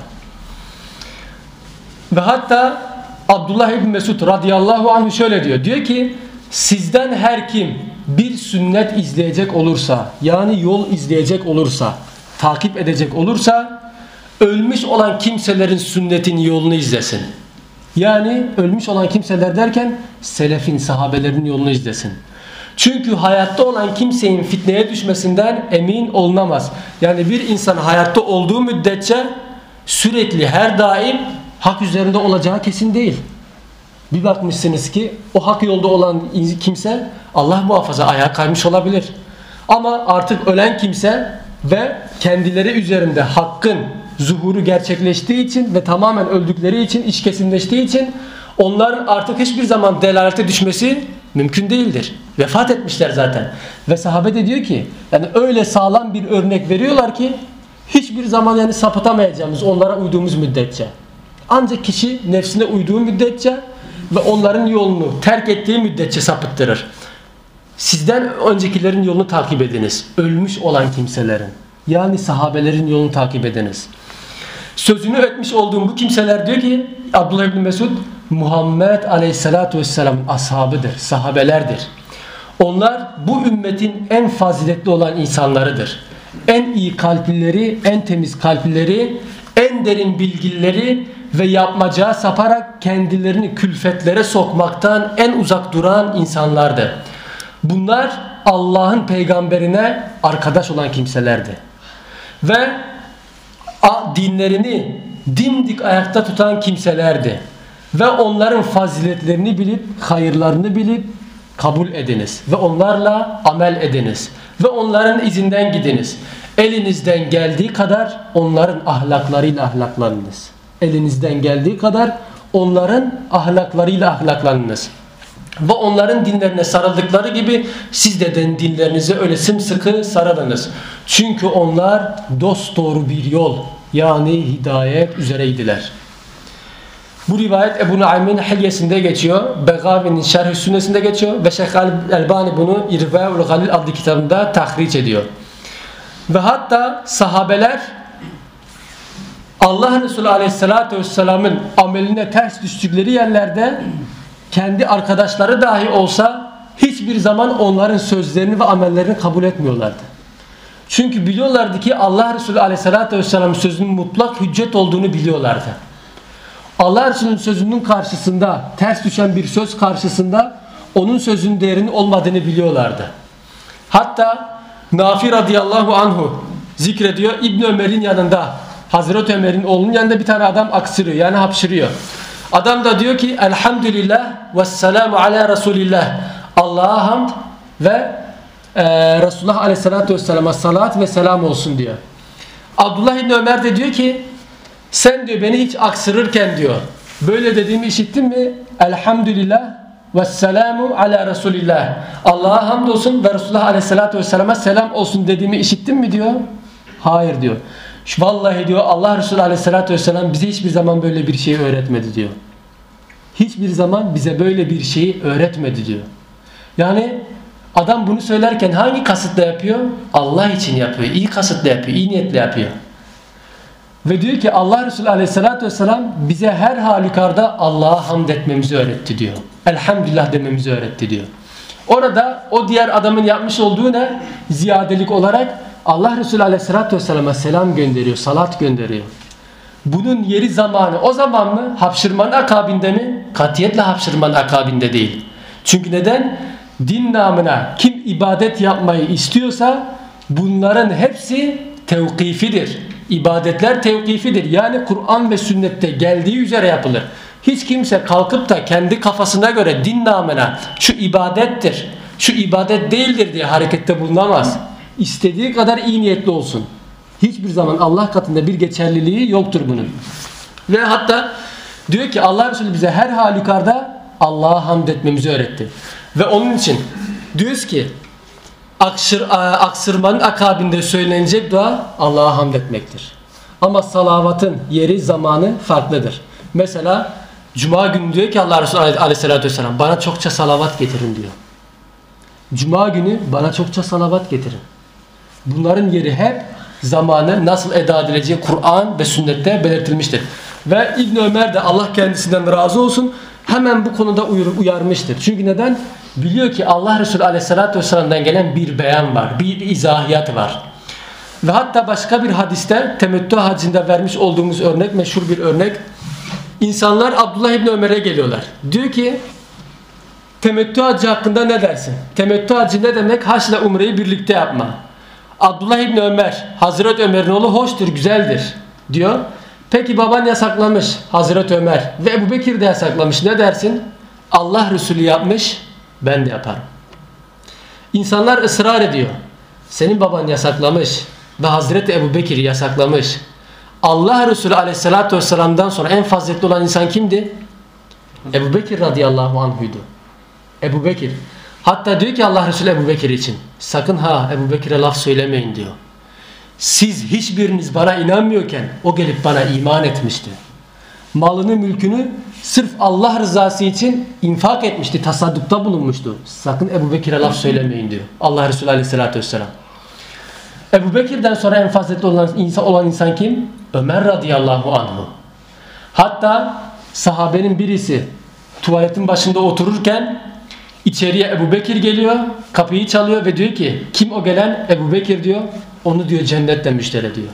Ve hatta Abdullah İbni Mesud radıyallahu anh şöyle diyor. Diyor ki sizden her kim bir sünnet izleyecek olursa yani yol izleyecek olursa takip edecek olursa ölmüş olan kimselerin sünnetin yolunu izlesin. Yani ölmüş olan kimseler derken selefin sahabelerin yolunu izlesin. Çünkü hayatta olan kimsenin fitneye düşmesinden emin olunamaz. Yani bir insan hayatta olduğu müddetçe sürekli her daim hak üzerinde olacağı kesin değil. Bir bakmışsınız ki o hak yolda olan kimse Allah muhafaza ayağa kaymış olabilir. Ama artık ölen kimse ve kendileri üzerinde hakkın zuhuru gerçekleştiği için ve tamamen öldükleri için, iş kesinleştiği için onların artık hiçbir zaman delalete düşmesi mümkün değildir. Vefat etmişler zaten. Ve sahabe de diyor ki yani öyle sağlam bir örnek veriyorlar ki hiçbir zaman yani sapıtamayacağımız onlara uyduğumuz müddetçe. Ancak kişi nefsine uyduğu müddetçe ve onların yolunu terk ettiği müddetçe sapıttırır. Sizden öncekilerin yolunu takip ediniz. Ölmüş olan kimselerin. Yani sahabelerin yolunu takip ediniz. Sözünü etmiş olduğum bu kimseler diyor ki Abdullah İbni Mesud Muhammed Aleyhisselatü Vesselam'ın ashabıdır, sahabelerdir. Onlar bu ümmetin en faziletli olan insanlarıdır. En iyi kalplileri, en temiz kalplileri, en derin bilgileri ve yapmacağı saparak kendilerini külfetlere sokmaktan en uzak duran insanlardı. Bunlar Allah'ın peygamberine arkadaş olan kimselerdi. Ve dinlerini dimdik ayakta tutan kimselerdi. Ve onların faziletlerini bilip, hayırlarını bilip kabul ediniz. Ve onlarla amel ediniz. Ve onların izinden gidiniz. Elinizden geldiği kadar onların ahlaklarıyla ahlaklanınız. Elinizden geldiği kadar onların ahlaklarıyla ahlaklanınız. Ve onların dinlerine sarıldıkları gibi siz de dinlerinize öyle sımsıkı sarılınız. Çünkü onlar dost doğru bir yol yani hidayet üzereydiler. Bu rivayet Ebu Nuaym'in Hilyesinde geçiyor. Begavi'nin Şerh-i Sünnesinde geçiyor. Ve Şeyh Elbani bunu İrve'ül Galil adlı kitabında tahriç ediyor. Ve hatta sahabeler Allah Resulü Aleyhisselatü Vesselam'ın ameline ters düştükleri yerlerde kendi arkadaşları dahi olsa hiçbir zaman onların sözlerini ve amellerini kabul etmiyorlardı. Çünkü biliyorlardı ki Allah Resulü Aleyhisselatü Vesselam'ın sözünün mutlak hüccet olduğunu biliyorlardı. Allah Resulü'nün sözünün karşısında ters düşen bir söz karşısında onun sözünün değerinin olmadığını biliyorlardı. Hatta Nafi radıyallahu anhu zikrediyor İbn Ömer'in yanında Hazreti Ömer'in oğlunun yanında bir tane adam aksırıyor yani hapşırıyor. Adam da diyor ki elhamdülillah ve selamu ala Resulillah. Allah'a hamd ve e, Resulullah aleyhissalatü vesselama salat ve selam olsun diyor. Abdullah İbni Ömer de diyor ki sen diyor beni hiç aksırırken diyor böyle dediğimi işittin mi? Elhamdülillah ve selamu ala Resulillah. Allah'a hamd olsun ve Resulullah aleyhissalatü vesselama selam olsun dediğimi işittin mi diyor. Hayır diyor. Vallahi diyor Allah Resulü Aleyhisselatü Vesselam bize hiçbir zaman böyle bir şeyi öğretmedi diyor. Hiçbir zaman bize böyle bir şeyi öğretmedi diyor. Yani adam bunu söylerken hangi kasıtla yapıyor? Allah için yapıyor. İyi kasıtla yapıyor. iyi niyetle yapıyor. Ve diyor ki Allah Resulü Aleyhisselatü Vesselam bize her halükarda Allah'a hamd etmemizi öğretti diyor. Elhamdülillah dememizi öğretti diyor. Orada o diğer adamın yapmış olduğu ne? Ziyadelik olarak Allah Resulü Aleyhisselatü Vesselam'a selam gönderiyor, salat gönderiyor. Bunun yeri zamanı o zaman mı? Hapşırmanın akabinde mi? Katiyetle hapşırmanın akabinde değil. Çünkü neden? Din namına kim ibadet yapmayı istiyorsa bunların hepsi tevkifidir. İbadetler tevkifidir. Yani Kur'an ve sünnette geldiği üzere yapılır. Hiç kimse kalkıp da kendi kafasına göre din namına şu ibadettir, şu ibadet değildir diye harekette bulunamaz. İstediği kadar iyi niyetli olsun. Hiçbir zaman Allah katında bir geçerliliği yoktur bunun. Ve hatta diyor ki Allah Resulü bize her halükarda Allah'a hamd etmemizi öğretti. Ve onun için diyoruz ki aksır, aksırmanın akabinde söylenecek dua Allah'a hamd etmektir. Ama salavatın yeri zamanı farklıdır. Mesela Cuma günü diyor ki Allah Resulü aleyhissalatü vesselam bana çokça salavat getirin diyor. Cuma günü bana çokça salavat getirin. Bunların yeri hep zamanı nasıl eda edileceği Kur'an ve sünnette belirtilmiştir. Ve İbn Ömer de Allah kendisinden razı olsun hemen bu konuda uyarmıştır. Çünkü neden? Biliyor ki Allah Resulü Aleyhisselatü Vesselam'dan gelen bir beyan var, bir izahiyat var. Ve hatta başka bir hadiste temettü hacinde vermiş olduğumuz örnek, meşhur bir örnek. İnsanlar Abdullah İbni Ömer'e geliyorlar. Diyor ki temettü hacı hakkında ne dersin? Temettü hacı ne demek? Haç ile umreyi birlikte yapma. Abdullah İbni Ömer, Hazreti Ömer'in oğlu hoştur, güzeldir diyor. Peki baban yasaklamış Hazreti Ömer ve Ebu Bekir de yasaklamış. Ne dersin? Allah Resulü yapmış, ben de yaparım. İnsanlar ısrar ediyor. Senin baban yasaklamış ve Hazreti Ebu Bekir yasaklamış. Allah Resulü aleyhissalatü vesselam'dan sonra en faziletli olan insan kimdi? Ebu Bekir radıyallahu anhuydu. Ebu Bekir. Hatta diyor ki Allah Resulü Ebu Bekir için sakın ha Ebu Bekir'e laf söylemeyin diyor. Siz hiçbiriniz bana inanmıyorken o gelip bana iman etmişti. Malını mülkünü sırf Allah rızası için infak etmişti, tasaddukta bulunmuştu. Sakın Ebu Bekir'e laf söylemeyin diyor. Allah Resulü Aleyhisselatü Vesselam. Ebu Bekir'den sonra en faziletli olan insan, olan insan kim? Ömer radıyallahu anhu. Hatta sahabenin birisi tuvaletin başında otururken İçeriye Ebu Bekir geliyor, kapıyı çalıyor ve diyor ki kim o gelen? Ebu Bekir diyor. Onu diyor cennetle müjdele diyor.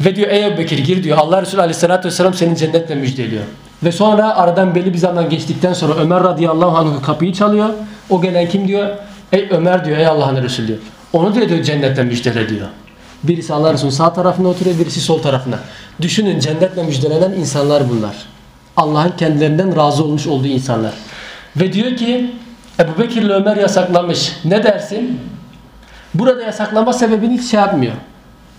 Ve diyor ey Ebu Bekir gir diyor. Allah Resulü Aleyhisselatü Vesselam senin cennetle müjdeliyor. Ve sonra aradan belli bir zaman geçtikten sonra Ömer radıyallahu anh kapıyı çalıyor. O gelen kim diyor? Ey Ömer diyor ey Allah'ın Resulü diyor. Onu diyor, diyor cennetle müjdele diyor. Birisi Allah Resulü sağ tarafına oturuyor, birisi sol tarafına. Düşünün cennetle müjdelenen insanlar bunlar. Allah'ın kendilerinden razı olmuş olduğu insanlar. Ve diyor ki Ebu Bekir ile Ömer yasaklamış. Ne dersin? Burada yasaklama sebebini hiç şey yapmıyor.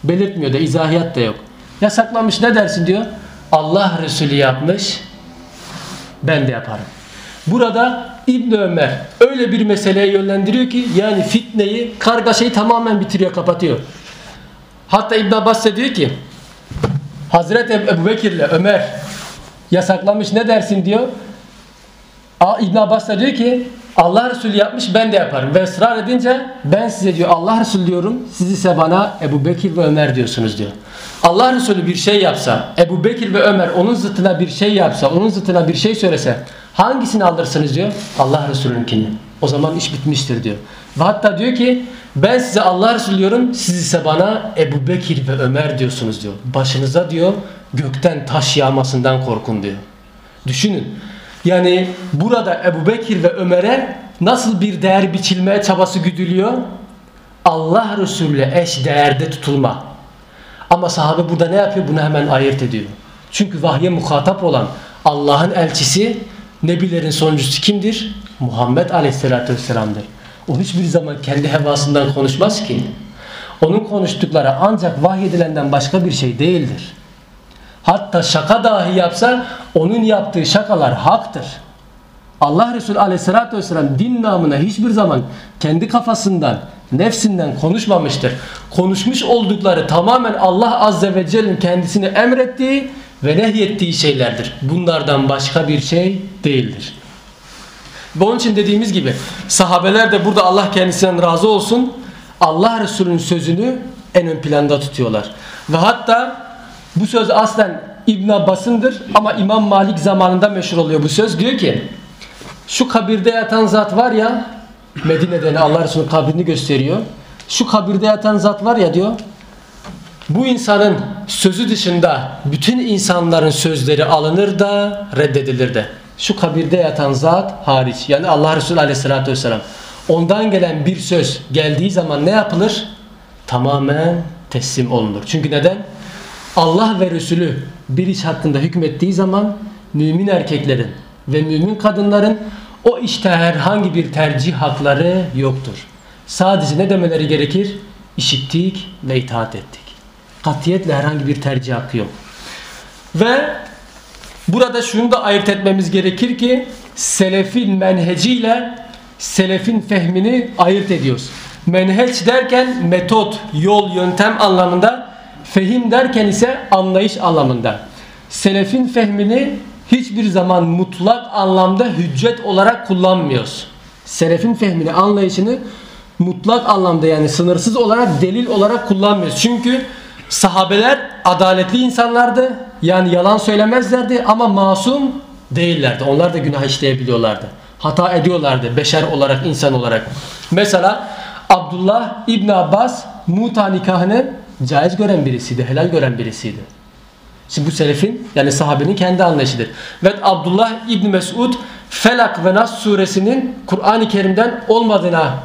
Belirtmiyor da izahiyat da yok. Yasaklamış ne dersin diyor. Allah Resulü yapmış. Ben de yaparım. Burada İbn Ömer öyle bir meseleye yönlendiriyor ki yani fitneyi, kargaşayı tamamen bitiriyor, kapatıyor. Hatta İbn Abbas diyor ki Hazreti Ebu ile Ömer yasaklamış ne dersin diyor. İbn Abbas da diyor ki Allah Resulü yapmış ben de yaparım. Ve ısrar edince ben size diyor Allah Resulü diyorum siz ise bana Ebu Bekir ve Ömer diyorsunuz diyor. Allah Resulü bir şey yapsa Ebu Bekir ve Ömer onun zıttına bir şey yapsa onun zıttına bir şey söylese hangisini alırsınız diyor. Allah Resulü'nkini. O zaman iş bitmiştir diyor. Ve hatta diyor ki ben size Allah Resulü diyorum siz ise bana Ebu Bekir ve Ömer diyorsunuz diyor. Başınıza diyor gökten taş yağmasından korkun diyor. Düşünün. Yani burada Ebu Bekir ve Ömer'e nasıl bir değer biçilmeye çabası güdülüyor? Allah Resulü eş değerde tutulma. Ama sahabe burada ne yapıyor? Bunu hemen ayırt ediyor. Çünkü vahye muhatap olan Allah'ın elçisi, Nebilerin sonuncusu kimdir? Muhammed Aleyhisselatü Vesselam'dır. O hiçbir zaman kendi hevasından konuşmaz ki. Onun konuştukları ancak vahyedilenden başka bir şey değildir. Hatta şaka dahi yapsa onun yaptığı şakalar haktır. Allah Resulü aleyhissalatü vesselam din namına hiçbir zaman kendi kafasından, nefsinden konuşmamıştır. Konuşmuş oldukları tamamen Allah azze ve celle'nin kendisini emrettiği ve nehyettiği şeylerdir. Bunlardan başka bir şey değildir. Ve onun için dediğimiz gibi sahabeler de burada Allah kendisinden razı olsun Allah Resulü'nün sözünü en ön planda tutuyorlar. Ve hatta bu söz aslen İbn Abbas'ındır ama İmam Malik zamanında meşhur oluyor bu söz. Diyor ki şu kabirde yatan zat var ya Medine'de Allah Resulü'nün kabrini gösteriyor. Şu kabirde yatan zat var ya diyor bu insanın sözü dışında bütün insanların sözleri alınır da reddedilir de. Şu kabirde yatan zat hariç yani Allah Resulü aleyhissalatü vesselam ondan gelen bir söz geldiği zaman ne yapılır? Tamamen teslim olunur. Çünkü neden? Allah ve Resulü bir iş hakkında hükmettiği zaman mümin erkeklerin ve mümin kadınların o işte herhangi bir tercih hakları yoktur. Sadece ne demeleri gerekir? İşittik ve itaat ettik. Katiyetle herhangi bir tercih hakkı yok. Ve burada şunu da ayırt etmemiz gerekir ki selefin menheciyle selefin fehmini ayırt ediyoruz. Menheç derken metot, yol, yöntem anlamında Fehim derken ise anlayış anlamında. Selefin fehmini hiçbir zaman mutlak anlamda hüccet olarak kullanmıyoruz. Selefin fehmini, anlayışını mutlak anlamda yani sınırsız olarak delil olarak kullanmıyoruz. Çünkü sahabeler adaletli insanlardı. Yani yalan söylemezlerdi ama masum değillerdi. Onlar da günah işleyebiliyorlardı. Hata ediyorlardı beşer olarak, insan olarak. Mesela Abdullah İbn Abbas Muta nikahını caiz gören birisiydi, helal gören birisiydi. Şimdi bu selefin yani sahabenin kendi anlayışıdır. Ve Abdullah İbni Mesud Felak ve Nas suresinin Kur'an-ı Kerim'den olmadığına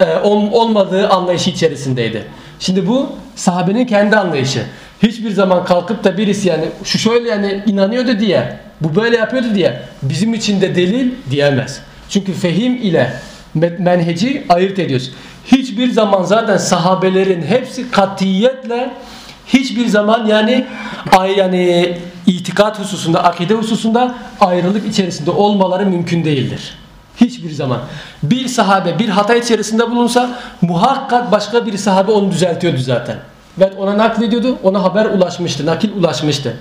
e, olmadığı anlayışı içerisindeydi. Şimdi bu sahabenin kendi anlayışı. Hiçbir zaman kalkıp da birisi yani şu şöyle yani inanıyordu diye bu böyle yapıyordu diye bizim için de delil diyemez. Çünkü fehim ile menheci ayırt ediyoruz hiçbir zaman zaten sahabelerin hepsi katiyetle hiçbir zaman yani ay yani itikat hususunda, akide hususunda ayrılık içerisinde olmaları mümkün değildir. Hiçbir zaman. Bir sahabe bir hata içerisinde bulunsa muhakkak başka bir sahabe onu düzeltiyordu zaten. Ve ona naklediyordu, ona haber ulaşmıştı, nakil ulaşmıştı.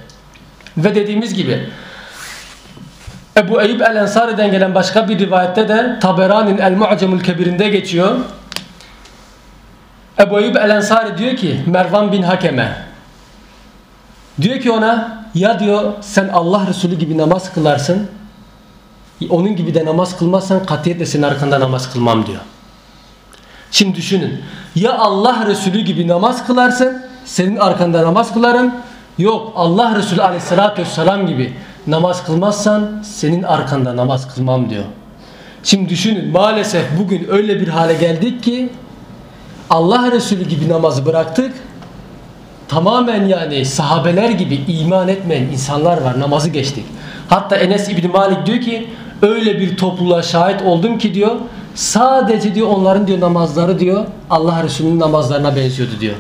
Ve dediğimiz gibi Ebu Eyyub el-Ensari'den gelen başka bir rivayette de Taberani'nin El-Mu'cemül Kebir'inde geçiyor. Ebu Eyyub El Ensari diyor ki Mervan bin Hakem'e. Diyor ki ona ya diyor sen Allah Resulü gibi namaz kılarsın. Onun gibi de namaz kılmazsan katiyetle senin arkanda namaz kılmam diyor. Şimdi düşünün. Ya Allah Resulü gibi namaz kılarsın senin arkanda namaz kılarım. Yok Allah Resulü aleyhissalatü vesselam gibi namaz kılmazsan senin arkanda namaz kılmam diyor. Şimdi düşünün. Maalesef bugün öyle bir hale geldik ki Allah Resulü gibi namazı bıraktık. Tamamen yani sahabeler gibi iman etmeyen insanlar var. Namazı geçtik. Hatta Enes İbni Malik diyor ki öyle bir topluluğa şahit oldum ki diyor sadece diyor onların diyor namazları diyor Allah Resulü'nün namazlarına benziyordu diyor.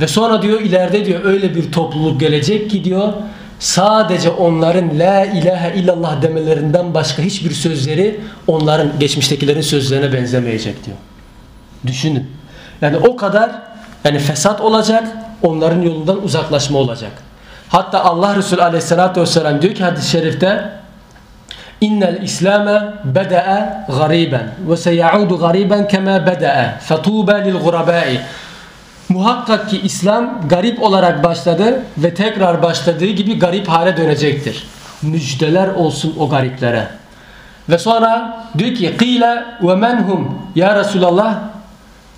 Ve sonra diyor ileride diyor öyle bir topluluk gelecek ki diyor sadece onların la ilahe illallah demelerinden başka hiçbir sözleri onların geçmiştekilerin sözlerine benzemeyecek diyor. Düşünün. Yani o kadar yani fesat olacak, onların yolundan uzaklaşma olacak. Hatta Allah Resulü Aleyhisselatü vesselam diyor ki hadis-i şerifte İnnel İslame beda'a gariben ve seyaudu gariben kema beda'a fetuba lil gurabai Muhakkak ki İslam garip olarak başladı ve tekrar başladığı gibi garip hale dönecektir. Müjdeler olsun o gariplere. Ve sonra diyor ki Kile ve menhum Ya Resulallah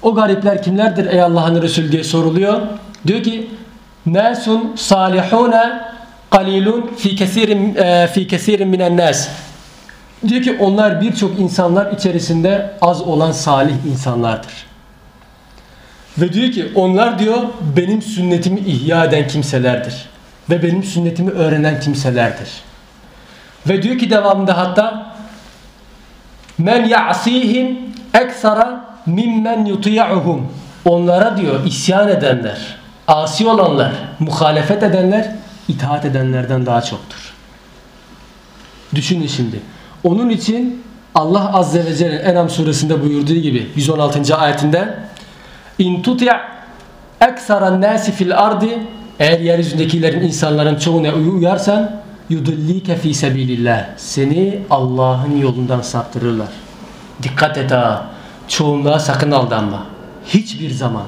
o garipler kimlerdir ey Allah'ın Resulü diye soruluyor. Diyor ki Nasun salihune qalilun fi kesirin e, fi kesirin minen nas. Diyor ki onlar birçok insanlar içerisinde az olan salih insanlardır. Ve diyor ki onlar diyor benim sünnetimi ihya eden kimselerdir. Ve benim sünnetimi öğrenen kimselerdir. Ve diyor ki devamında hatta men ya'sihim eksara mimmen yuti'uhum. Onlara diyor isyan edenler, asi olanlar, muhalefet edenler itaat edenlerden daha çoktur. Düşünün şimdi. Onun için Allah Azze ve Celle Enam suresinde buyurduğu gibi 116. ayetinde İn tuti' eksaran nasi fil ardi eğer yeryüzündekilerin insanların çoğuna uyarsan yudillike fi sebilillah seni Allah'ın yolundan saptırırlar. Dikkat et ha. Çoğunluğa sakın aldanma. Hiçbir zaman.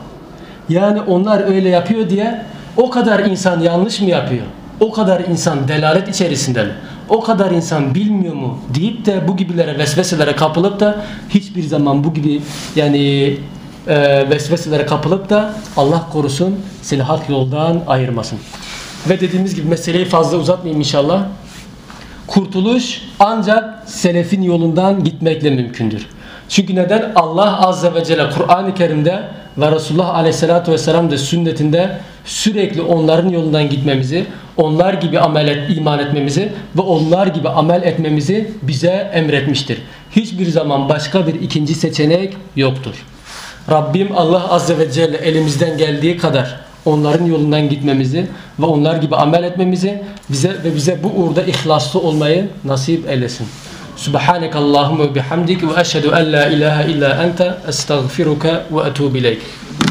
Yani onlar öyle yapıyor diye o kadar insan yanlış mı yapıyor? O kadar insan delalet içerisinde mi? O kadar insan bilmiyor mu deyip de bu gibilere vesveselere kapılıp da hiçbir zaman bu gibi yani e, vesveselere kapılıp da Allah korusun seni hak yoldan ayırmasın. Ve dediğimiz gibi meseleyi fazla uzatmayayım inşallah. Kurtuluş ancak selefin yolundan gitmekle mümkündür. Çünkü neden? Allah Azze ve Celle Kur'an-ı Kerim'de ve Resulullah Aleyhisselatü Vesselam da sünnetinde sürekli onların yolundan gitmemizi, onlar gibi amel et, iman etmemizi ve onlar gibi amel etmemizi bize emretmiştir. Hiçbir zaman başka bir ikinci seçenek yoktur. Rabbim Allah Azze ve Celle elimizden geldiği kadar onların yolundan gitmemizi ve onlar gibi amel etmemizi bize ve bize bu uğurda ihlaslı olmayı nasip eylesin. Subhaneke Allahümme bihamdik ve eşhedü en la ilahe illa ente estağfiruka ve etubu ileyk.